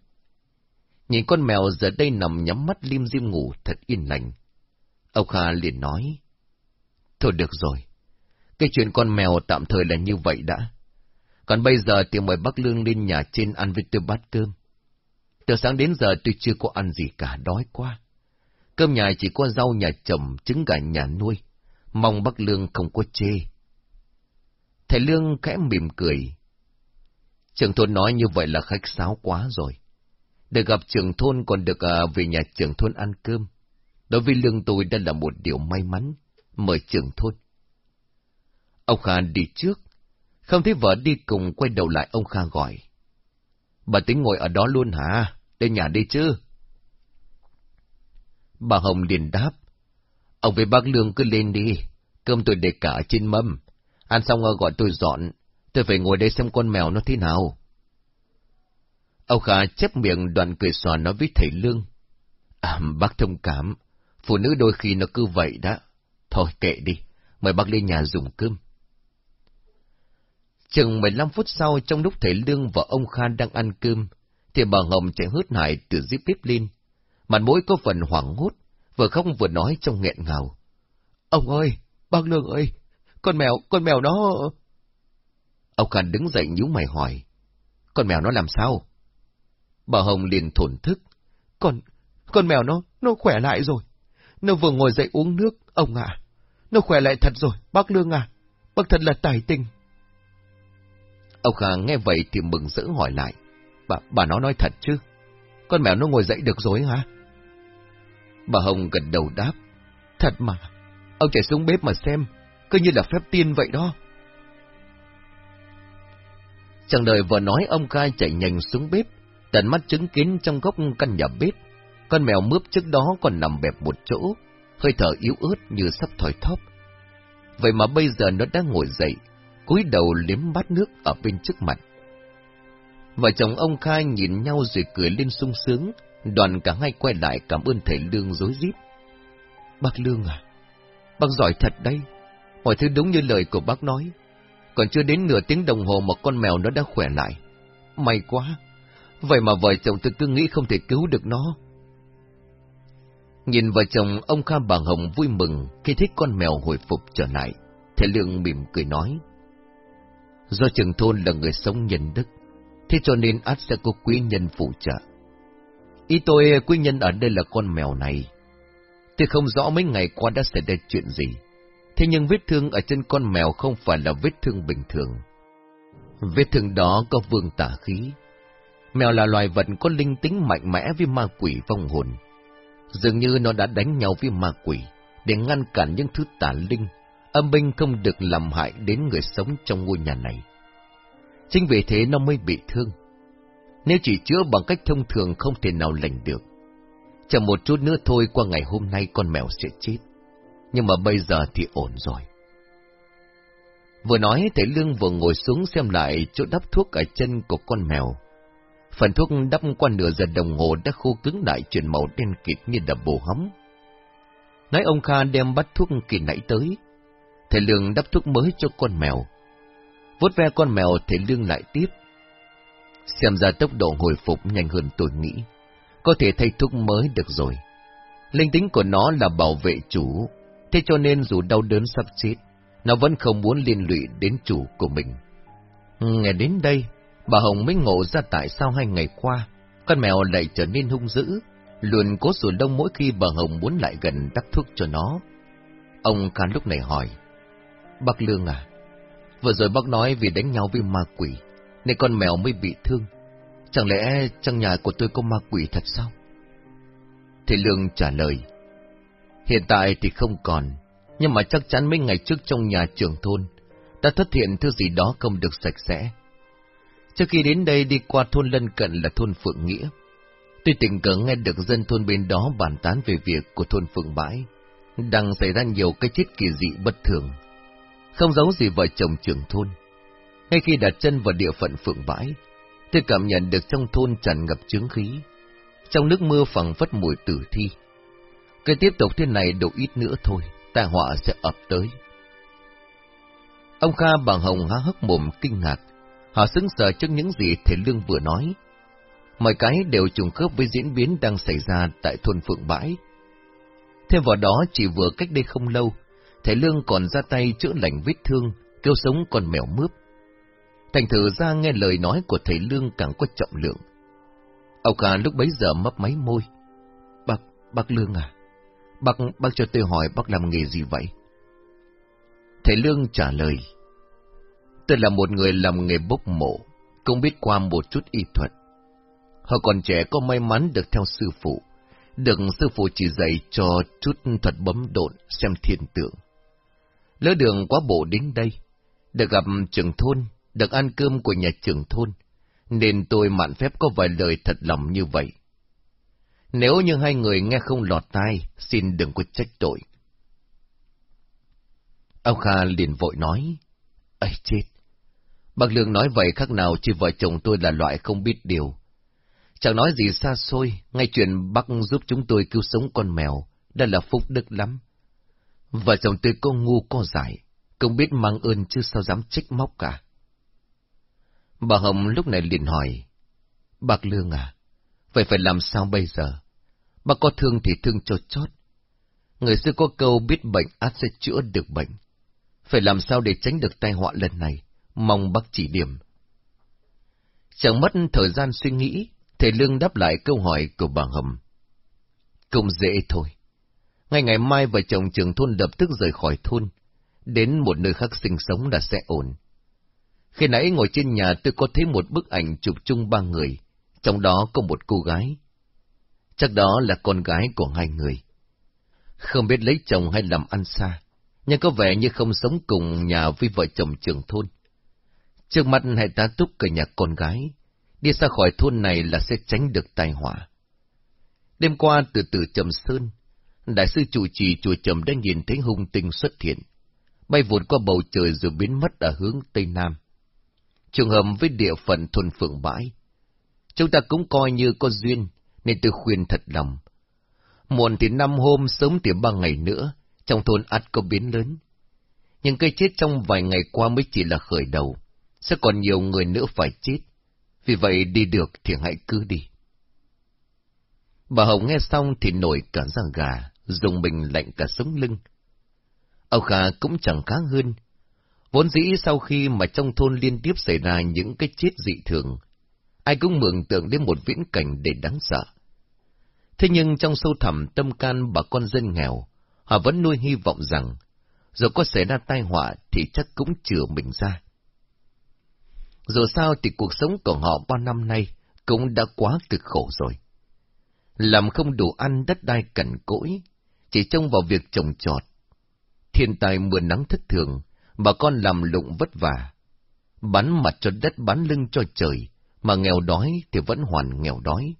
Nhìn con mèo giờ đây nằm nhắm mắt lim dim ngủ thật yên lành. Ông Kha liền nói, Thôi được rồi, cái chuyện con mèo tạm thời là như vậy đã. Còn bây giờ thì mời bác Lương lên nhà trên ăn với tôi bát cơm. Từ sáng đến giờ tôi chưa có ăn gì cả, đói quá. Cơm nhà chỉ có rau nhà chồng, trứng gà nhà nuôi. Mong bác Lương không có chê. Thầy Lương khẽ mỉm cười. trường thôn nói như vậy là khách sáo quá rồi. Được gặp trưởng thôn còn được à, về nhà trưởng thôn ăn cơm. Đối với Lương tôi đã là một điều may mắn. Mời trưởng thôn. Ông Kha đi trước. Không thấy vợ đi cùng quay đầu lại ông Kha gọi. Bà tính ngồi ở đó luôn hả? Đến nhà đi chứ? Bà Hồng liền đáp. Ông với bác Lương cứ lên đi. Cơm tôi để cả trên mâm. Ăn xong rồi gọi tôi dọn. Tôi phải ngồi đây xem con mèo nó thế nào. Ông Kha chép miệng đoàn cười xòa nói với thầy Lương. À, bác thông cảm. Phụ nữ đôi khi nó cứ vậy đó. Thôi kệ đi. Mời bác lên nhà dùng cơm. Chừng 15 phút sau, trong lúc thầy Lương và ông Khan đang ăn cơm, thì bà Hồng chạy hớt hải từ dưới bếp lên. Mặt mũi có phần hoảng hốt, vừa không vừa nói trong nghẹn ngào. Ông ơi, bác Lương ơi, con mèo, con mèo nó... Ông Khan đứng dậy nhíu mày hỏi, con mèo nó làm sao? Bà Hồng liền thổn thức, con, con mèo nó, nó khỏe lại rồi. Nó vừa ngồi dậy uống nước, ông ạ. Nó khỏe lại thật rồi, bác Lương à. Bác thật là tài tình. Ông Kha nghe vậy thì mừng rỡ hỏi lại. Bà, bà nó nói thật chứ? Con mèo nó ngồi dậy được rồi hả? Bà Hồng gật đầu đáp. Thật mà, ông chạy xuống bếp mà xem, cứ như là phép tiên vậy đó. Chẳng đợi vợ nói ông Kha chạy nhanh xuống bếp, tận mắt chứng kiến trong góc căn nhà bếp. Con mèo mướp trước đó còn nằm bẹp một chỗ, hơi thở yếu ớt như sắp thổi thóp. Vậy mà bây giờ nó đang ngồi dậy, cúi đầu liếm bát nước ở bên trước mặt. Vợ chồng ông Khai nhìn nhau rồi cười lên sung sướng, đoàn cả hai quay lại cảm ơn thầy Lương dối rít. Bác Lương à, bác giỏi thật đây, mọi thứ đúng như lời của bác nói. Còn chưa đến nửa tiếng đồng hồ mà con mèo nó đã khỏe lại. May quá, vậy mà vợ chồng tôi cứ nghĩ không thể cứu được nó. Nhìn vợ chồng ông Kha bà Hồng vui mừng khi thích con mèo hồi phục trở lại, Thế Lương mỉm cười nói. Do trường thôn là người sống nhân đức, thế cho nên át sẽ có quý nhân phụ trợ. Ý tôi quý nhân ở đây là con mèo này. Tôi không rõ mấy ngày qua đã xảy ra chuyện gì, thế nhưng vết thương ở chân con mèo không phải là vết thương bình thường. Vết thương đó có vương tả khí. Mèo là loài vật có linh tính mạnh mẽ với ma quỷ vong hồn. Dường như nó đã đánh nhau với ma quỷ để ngăn cản những thứ tà linh, âm binh không được làm hại đến người sống trong ngôi nhà này. Chính vì thế nó mới bị thương. Nếu chỉ chữa bằng cách thông thường không thể nào lành được. Chẳng một chút nữa thôi, qua ngày hôm nay con mèo sẽ chết. Nhưng mà bây giờ thì ổn rồi. Vừa nói, thầy Lương vừa ngồi xuống xem lại chỗ đắp thuốc ở chân của con mèo. Phần thuốc đắp qua nửa giờ đồng hồ đã khô cứng lại chuyển màu đen kịt như đập bồ hóng. Nói ông Kha đem bắt thuốc kỳ nãy tới, thầy Lương đắp thuốc mới cho con mèo. Vốt ve con mèo thầy Lương lại tiếp. Xem ra tốc độ hồi phục nhanh hơn tôi nghĩ. có thể thay thuốc mới được rồi. Linh tính của nó là bảo vệ chủ, thế cho nên dù đau đớn sắp chết, nó vẫn không muốn liên lụy đến chủ của mình. Nghe đến đây, bà Hồng mới ngộ ra tại sao hai ngày qua, con mèo lại trở nên hung dữ, luôn cố sủa đông mỗi khi bà Hồng muốn lại gần đắp thuốc cho nó. Ông Khan lúc này hỏi, Bác Lương à, vừa rồi bác nói vì đánh nhau với ma quỷ, nên con mèo mới bị thương. Chẳng lẽ trong nhà của tôi có ma quỷ thật sao? Thầy Lương trả lời, hiện tại thì không còn, nhưng mà chắc chắn mấy ngày trước trong nhà trưởng thôn, đã thất hiện thứ gì đó không được sạch sẽ. Trước khi đến đây đi qua thôn lân cận là thôn Phượng Nghĩa, tôi tình cờ nghe được dân thôn bên đó bàn tán về việc của thôn Phượng Bãi, đang xảy ra nhiều cái chết kỳ dị bất thường. Không giấu gì vợ chồng trưởng thôn. Ngay khi đặt chân vào địa phận Phượng Bãi, tôi cảm nhận được trong thôn tràn ngập chứng khí. Trong nước mưa phẳng phất mùi tử thi. Cái tiếp tục thế này độ ít nữa thôi, tai họa sẽ ập tới. Ông Kha bằng hồng há hốc mồm kinh ngạc, họ xứng sờ trước những gì Thế Lương vừa nói. Mọi cái đều trùng khớp với diễn biến đang xảy ra tại thôn Phượng Bãi. Thêm vào đó chỉ vừa cách đây không lâu, Thế Lương còn ra tay chữa lành vết thương, kêu sống còn mèo mướp. Thành thử ra nghe lời nói của thầy Lương càng có trọng lượng. Âu Kha lúc bấy giờ mấp máy môi. Bác, bác Lương à? Bác, bác cho tôi hỏi bác làm nghề gì vậy? Thầy Lương trả lời. Tôi là một người làm nghề bốc mộ, cũng biết qua một chút y thuật. Họ còn trẻ có may mắn được theo sư phụ, được sư phụ chỉ dạy cho chút thuật bấm độn xem thiên tượng. Lỡ đường quá bộ đến đây, được gặp trưởng thôn, được ăn cơm của nhà trưởng thôn, nên tôi mạn phép có vài lời thật lòng như vậy. Nếu như hai người nghe không lọt tai, xin đừng có trách tội. ao Kha liền vội nói, Ây chết! Bác Lương nói vậy khác nào chỉ vợ chồng tôi là loại không biết điều. Chẳng nói gì xa xôi, ngay chuyện bác giúp chúng tôi cứu sống con mèo, đã là phúc đức lắm. Vợ chồng tôi có ngu có giải, không biết mang ơn chứ sao dám trách móc cả. Bà Hồng lúc này liền hỏi, Bác Lương à, vậy phải làm sao bây giờ? Bác có thương thì thương cho chót. Người xưa có câu biết bệnh át sẽ chữa được bệnh. Phải làm sao để tránh được tai họa lần này? Mong bác chỉ điểm. Chẳng mất thời gian suy nghĩ, thầy Lương đáp lại câu hỏi của bà Hầm. Cũng dễ thôi. Ngay ngày mai vợ chồng trường thôn lập tức rời khỏi thôn, đến một nơi khác sinh sống là sẽ ổn. Khi nãy ngồi trên nhà tôi có thấy một bức ảnh chụp chung ba người, trong đó có một cô gái. Chắc đó là con gái của hai người. Không biết lấy chồng hay làm ăn xa, nhưng có vẻ như không sống cùng nhà với vợ chồng trưởng thôn. Trước mắt hãy ta túc cả nhà con gái, đi ra khỏi thôn này là sẽ tránh được tai họa. Đêm qua từ từ Trầm Sơn, đại sư chủ trì chùa Trầm đã nhìn thấy hung tinh xuất hiện, bay vụt qua bầu trời rồi biến mất ở hướng Tây Nam. Trường hợp với địa phận thôn Phượng Bãi, chúng ta cũng coi như có duyên, nên tôi khuyên thật lòng. Muộn thì năm hôm, sớm thì ba ngày nữa, trong thôn ắt có biến lớn. Nhưng cây chết trong vài ngày qua mới chỉ là khởi đầu, sẽ còn nhiều người nữa phải chết. Vì vậy đi được thì hãy cứ đi. Bà Hồng nghe xong thì nổi cả da gà, dùng mình lạnh cả sống lưng. Ông Kha cũng chẳng khá hơn. Vốn dĩ sau khi mà trong thôn liên tiếp xảy ra những cái chết dị thường, ai cũng mường tượng đến một viễn cảnh để đáng sợ. Thế nhưng trong sâu thẳm tâm can bà con dân nghèo, họ vẫn nuôi hy vọng rằng, dù có xảy ra tai họa thì chắc cũng chữa mình ra. Dù sao thì cuộc sống của họ bao năm nay cũng đã quá cực khổ rồi. Làm không đủ ăn đất đai cằn cỗi, chỉ trông vào việc trồng trọt. Thiên tai mưa nắng thất thường, bà con làm lụng vất vả. Bắn mặt cho đất bắn lưng cho trời, mà nghèo đói thì vẫn hoàn nghèo đói.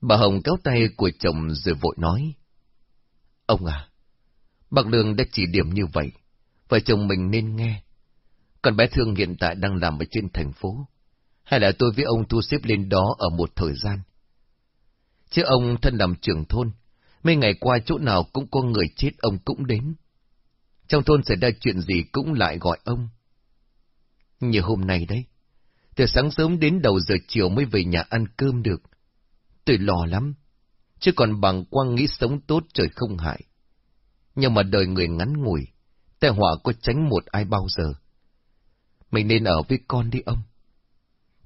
Bà Hồng kéo tay của chồng rồi vội nói. Ông à, bác Lương đã chỉ điểm như vậy, vợ chồng mình nên nghe. Còn bé Thương hiện tại đang làm ở trên thành phố, hay là tôi với ông thu xếp lên đó ở một thời gian. Chứ ông thân làm trưởng thôn, mấy ngày qua chỗ nào cũng có người chết ông cũng đến. Trong thôn xảy ra chuyện gì cũng lại gọi ông. Như hôm nay đấy, từ sáng sớm đến đầu giờ chiều mới về nhà ăn cơm được. tôi lo lắm. Chứ còn bằng quang nghĩ sống tốt trời không hại. Nhưng mà đời người ngắn ngủi, tai họa có tránh một ai bao giờ. Mình nên ở với con đi ông.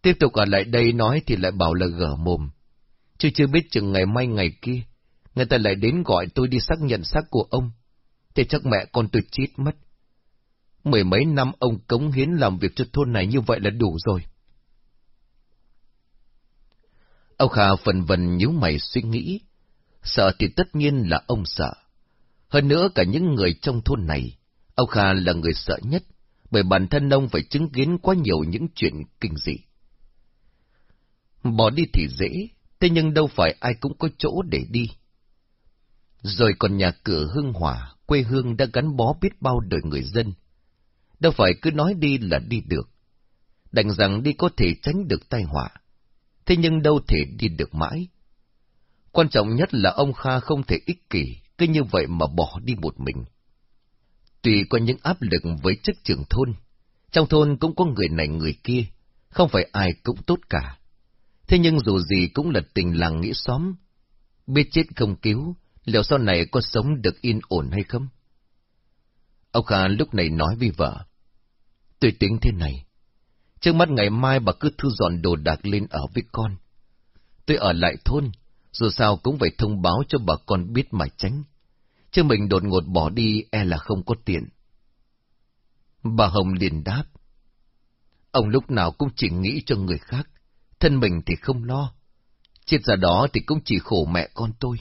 Tiếp tục ở lại đây nói thì lại bảo là gở mồm. Chứ chưa biết chừng ngày mai ngày kia, người ta lại đến gọi tôi đi xác nhận xác của ông. Thì chắc mẹ con tôi chết mất. Mười mấy năm ông cống hiến làm việc cho thôn này như vậy là đủ rồi. Ông Kha phần vần nhíu mày suy nghĩ. Sợ thì tất nhiên là ông sợ. Hơn nữa cả những người trong thôn này, ông Kha là người sợ nhất, bởi bản thân ông phải chứng kiến quá nhiều những chuyện kinh dị. Bỏ đi thì dễ, thế nhưng đâu phải ai cũng có chỗ để đi. Rồi còn nhà cửa hương hỏa, quê hương đã gắn bó biết bao đời người dân. Đâu phải cứ nói đi là đi được. Đành rằng đi có thể tránh được tai họa. Thế nhưng đâu thể đi được mãi. Quan trọng nhất là ông Kha không thể ích kỷ, cứ như vậy mà bỏ đi một mình. Tuy có những áp lực với chức trưởng thôn, trong thôn cũng có người này người kia, không phải ai cũng tốt cả. Thế nhưng dù gì cũng là tình làng nghĩa xóm. Biết chết không cứu, liệu sau này có sống được yên ổn hay không? Ông Kha lúc này nói với vợ. Tôi tính thế này. Trước mắt ngày mai bà cứ thu dọn đồ đạc lên ở với con. Tôi ở lại thôn, dù sao cũng phải thông báo cho bà con biết mà tránh. Chứ mình đột ngột bỏ đi e là không có tiền. Bà Hồng liền đáp. Ông lúc nào cũng chỉ nghĩ cho người khác, thân mình thì không lo. Chết ra đó thì cũng chỉ khổ mẹ con tôi.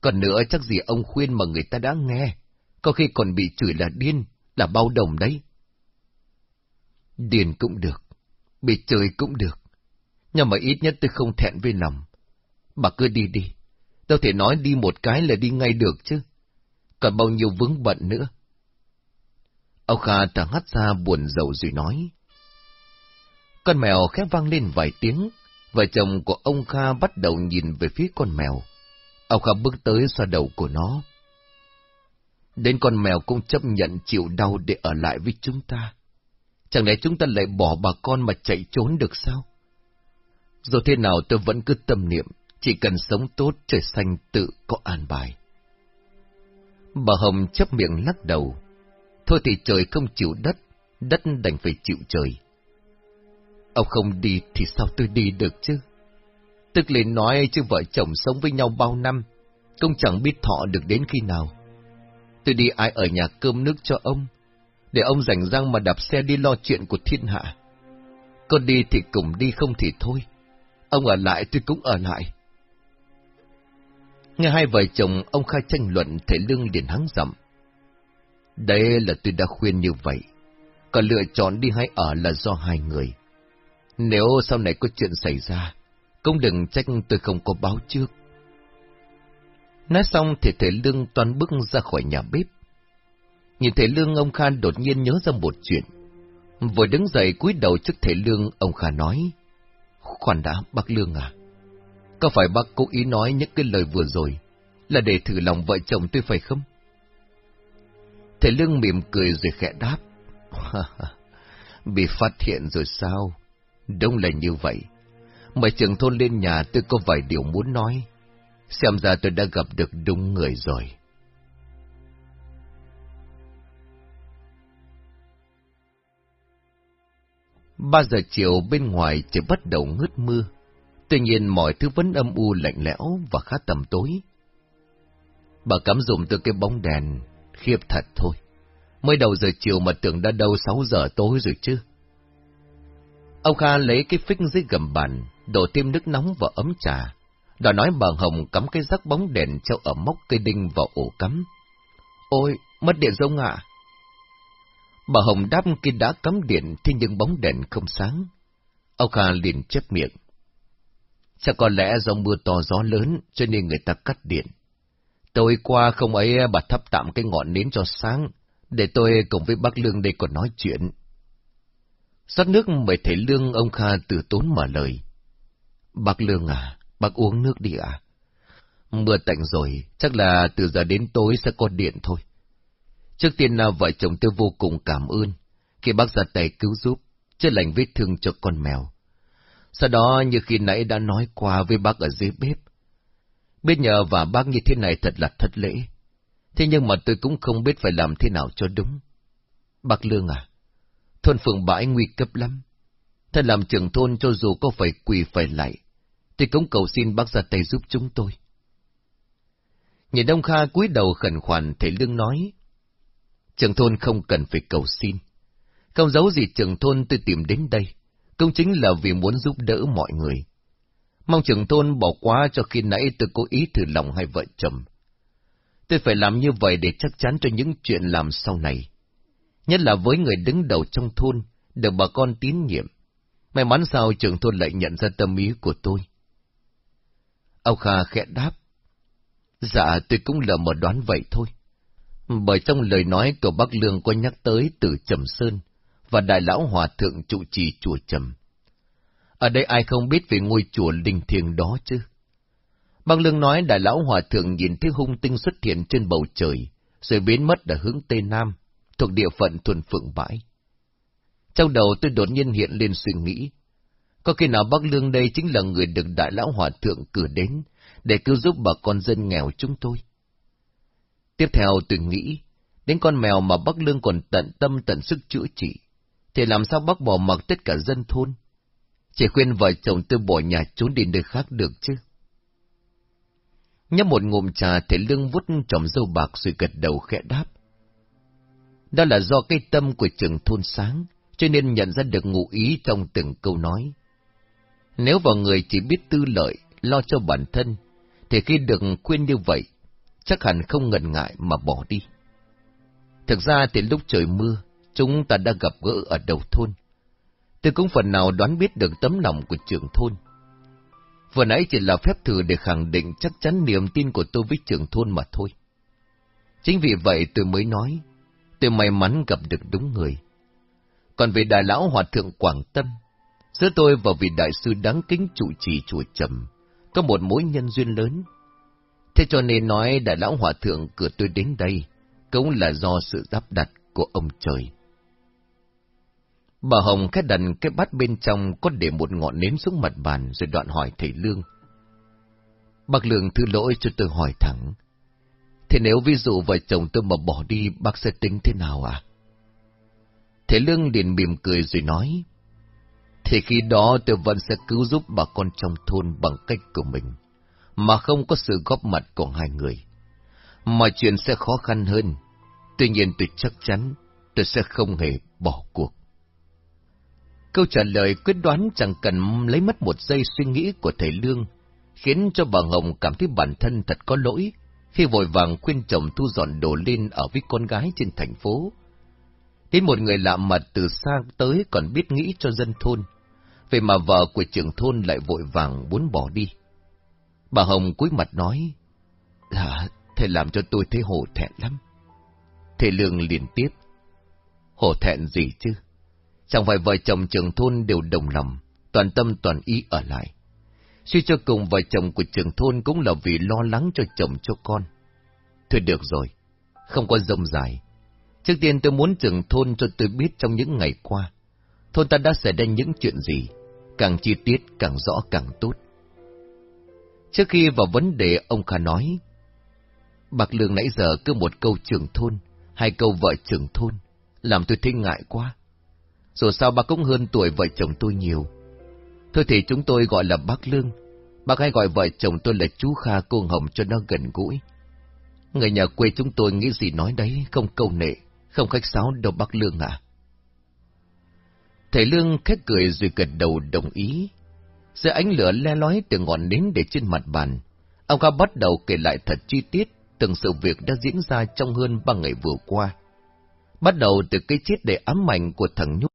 Còn nữa chắc gì ông khuyên mà người ta đã nghe, có khi còn bị chửi là điên, là bao đồng đấy. Điên cũng được, bị chửi cũng được, nhưng mà ít nhất tôi không thẹn với lòng. Bà cứ đi đi, đâu thể nói đi một cái là đi ngay được chứ, còn bao nhiêu vướng bận nữa. Ông Kha thở hắt ra buồn rầu rồi nói. Con mèo khẽ vang lên vài tiếng, vợ chồng của ông Kha bắt đầu nhìn về phía con mèo. Ông Kha bước tới xoa đầu của nó. Đến con mèo cũng chấp nhận chịu đau để ở lại với chúng ta. Chẳng lẽ chúng ta lại bỏ bà con mà chạy trốn được sao? Dù thế nào tôi vẫn cứ tâm niệm, chỉ cần sống tốt trời xanh tự có an bài. Bà Hồng chấp miệng lắc đầu. Thôi thì trời không chịu đất, đất đành phải chịu trời. Ông không đi thì sao tôi đi được chứ? Tức lên nói chứ vợ chồng sống với nhau bao năm, cũng chẳng biết thọ được đến khi nào. Tôi đi ai ở nhà cơm nước cho ông, để ông rảnh rang mà đạp xe đi lo chuyện của thiên hạ. Con đi thì cùng đi không thì thôi. Ông ở lại tôi cũng ở lại. Nghe hai vợ chồng ông khai tranh luận thể lương liền hắng giọng. Đây là tôi đã khuyên như vậy. Còn lựa chọn đi hay ở là do hai người. Nếu sau này có chuyện xảy ra, cũng đừng trách tôi không có báo trước. Nói xong thì thể lương toàn bước ra khỏi nhà bếp. Nhìn thể lương ông Khan đột nhiên nhớ ra một chuyện. Vừa đứng dậy cúi đầu trước thể lương, ông Kha nói. Khoan đã, bác Lương à. Có phải bác cố ý nói những cái lời vừa rồi là để thử lòng vợ chồng tôi phải không? Thầy lương mỉm cười rồi khẽ đáp. Bị phát hiện rồi sao? Đúng là như vậy. Mời trưởng thôn lên nhà tôi có vài điều muốn nói. Xem ra tôi đã gặp được đúng người rồi. Ba giờ chiều bên ngoài trời bắt đầu ngớt mưa. Tuy nhiên mọi thứ vẫn âm u lạnh lẽo và khá tầm tối. Bà cắm dùng từ cái bóng đèn, khiếp thật thôi. Mới đầu giờ chiều mà tưởng đã đâu sáu giờ tối rồi chứ. Ông Kha lấy cái phích dưới gầm bàn, đổ thêm nước nóng vào ấm trà. Đòi nói bà Hồng cắm cái rắc bóng đèn treo ở móc cây đinh vào ổ cắm. Ôi, mất điện rông ạ! Bà Hồng đáp khi đã cắm điện thì những bóng đèn không sáng. Ông Kha liền chép miệng. Chắc có lẽ do mưa to gió lớn cho nên người ta cắt điện. Tôi qua không ấy bà thắp tạm cái ngọn nến cho sáng, để tôi cùng với bác Lương đây còn nói chuyện. Rót nước mời thầy Lương ông Kha từ tốn mở lời. Bác Lương à, bác uống nước đi à? Mưa tạnh rồi, chắc là từ giờ đến tối sẽ có điện thôi. Trước tiên là vợ chồng tôi vô cùng cảm ơn khi bác ra tay cứu giúp, chữa lành vết thương cho con mèo. Sau đó như khi nãy đã nói qua với bác ở dưới bếp. Biết nhờ và bác như thế này thật là thất lễ. Thế nhưng mà tôi cũng không biết phải làm thế nào cho đúng. Bác Lương à, thôn phường bãi nguy cấp lắm. Thật làm trưởng thôn cho dù có phải quỳ phải lại, thì cũng cầu xin bác ra tay giúp chúng tôi. Nhìn Đông Kha cúi đầu khẩn khoản thầy Lương nói, trưởng thôn không cần phải cầu xin. Không giấu gì trưởng thôn tôi tìm đến đây, cũng chính là vì muốn giúp đỡ mọi người. Mong trưởng thôn bỏ qua cho khi nãy tôi cố ý thử lòng hai vợ chồng. Tôi phải làm như vậy để chắc chắn cho những chuyện làm sau này. Nhất là với người đứng đầu trong thôn, được bà con tín nhiệm. May mắn sao trưởng thôn lại nhận ra tâm ý của tôi. Âu Kha khẽ đáp. Dạ, tôi cũng lờ mờ đoán vậy thôi. Bởi trong lời nói của bác Lương có nhắc tới từ Trầm Sơn và Đại Lão Hòa Thượng trụ trì chùa Trầm. Ở đây ai không biết về ngôi chùa linh thiêng đó chứ? Bác Lương nói Đại Lão Hòa Thượng nhìn thấy hung tinh xuất hiện trên bầu trời, rồi biến mất ở hướng Tây Nam, thuộc địa phận thuần phượng bãi. Trong đầu tôi đột nhiên hiện lên suy nghĩ, có khi nào bác Lương đây chính là người được Đại Lão Hòa Thượng cử đến để cứu giúp bà con dân nghèo chúng tôi? Tiếp theo tôi nghĩ, đến con mèo mà bác Lương còn tận tâm tận sức chữa trị, thì làm sao bác bỏ mặc tất cả dân thôn? Chỉ khuyên vợ chồng tôi bỏ nhà trốn đi nơi khác được chứ? Nhấp một ngụm trà thì lương vút tròm dâu bạc rồi gật đầu khẽ đáp. Đó là do cái tâm của trường thôn sáng, cho nên nhận ra được ngụ ý trong từng câu nói. Nếu vào người chỉ biết tư lợi, lo cho bản thân, thì khi được khuyên như vậy, chắc hẳn không ngần ngại mà bỏ đi. Thực ra thì lúc trời mưa, chúng ta đã gặp gỡ ở đầu thôn. Tôi cũng phần nào đoán biết được tấm lòng của trưởng thôn. Vừa nãy chỉ là phép thử để khẳng định chắc chắn niềm tin của tôi với trưởng thôn mà thôi. Chính vì vậy tôi mới nói, tôi may mắn gặp được đúng người. Còn về đại lão hòa thượng Quảng Tâm, giữa tôi và vị đại sư đáng kính trụ trì chùa Trầm, có một mối nhân duyên lớn. Thế cho nên nói đại lão hòa thượng cử tôi đến đây, cũng là do sự giáp đặt của ông trời. Bà Hồng khét đặt cái bát bên trong có để một ngọn nến xuống mặt bàn rồi đoạn hỏi thầy Lương. Bác Lương thư lỗi cho tôi hỏi thẳng. Thế nếu ví dụ vợ chồng tôi mà bỏ đi, bác sẽ tính thế nào à? Thầy Lương liền mỉm cười rồi nói. Thì khi đó tôi vẫn sẽ cứu giúp bà con trong thôn bằng cách của mình, mà không có sự góp mặt của hai người. Mọi chuyện sẽ khó khăn hơn, tuy nhiên tôi chắc chắn tôi sẽ không hề bỏ cuộc. Câu trả lời quyết đoán chẳng cần lấy mất một giây suy nghĩ của thầy Lương, khiến cho bà Hồng cảm thấy bản thân thật có lỗi khi vội vàng khuyên chồng thu dọn đồ lên ở với con gái trên thành phố. Đến một người lạ mặt từ xa tới còn biết nghĩ cho dân thôn, vậy mà vợ của trưởng thôn lại vội vàng muốn bỏ đi. Bà Hồng cúi mặt nói, là thầy làm cho tôi thấy hổ thẹn lắm. Thầy Lương liền tiếp, hổ thẹn gì chứ? Chẳng phải vợ chồng trưởng thôn đều đồng lòng, toàn tâm toàn ý ở lại. Suy cho cùng vợ chồng của trưởng thôn cũng là vì lo lắng cho chồng cho con. Thôi được rồi, không có rông dài. Trước tiên tôi muốn trưởng thôn cho tôi biết trong những ngày qua, thôn ta đã xảy ra những chuyện gì, càng chi tiết càng rõ càng tốt. Trước khi vào vấn đề ông Kha nói, Bạc Lương nãy giờ cứ một câu trưởng thôn, hai câu vợ trưởng thôn, làm tôi thấy ngại quá. Dù sao bác cũng hơn tuổi vợ chồng tôi nhiều. Thôi thì chúng tôi gọi là bác Lương. Bác hay gọi vợ chồng tôi là chú Kha cô Hồng cho nó gần gũi. Người nhà quê chúng tôi nghĩ gì nói đấy, không câu nệ, không khách sáo đâu bác Lương à. Thầy Lương khét cười rồi gật đầu đồng ý. Giữa ánh lửa le lói từ ngọn nến để trên mặt bàn, ông Kha bắt đầu kể lại thật chi tiết từng sự việc đã diễn ra trong hơn ba ngày vừa qua. Bắt đầu từ cái chết để ám ảnh của thằng Nhu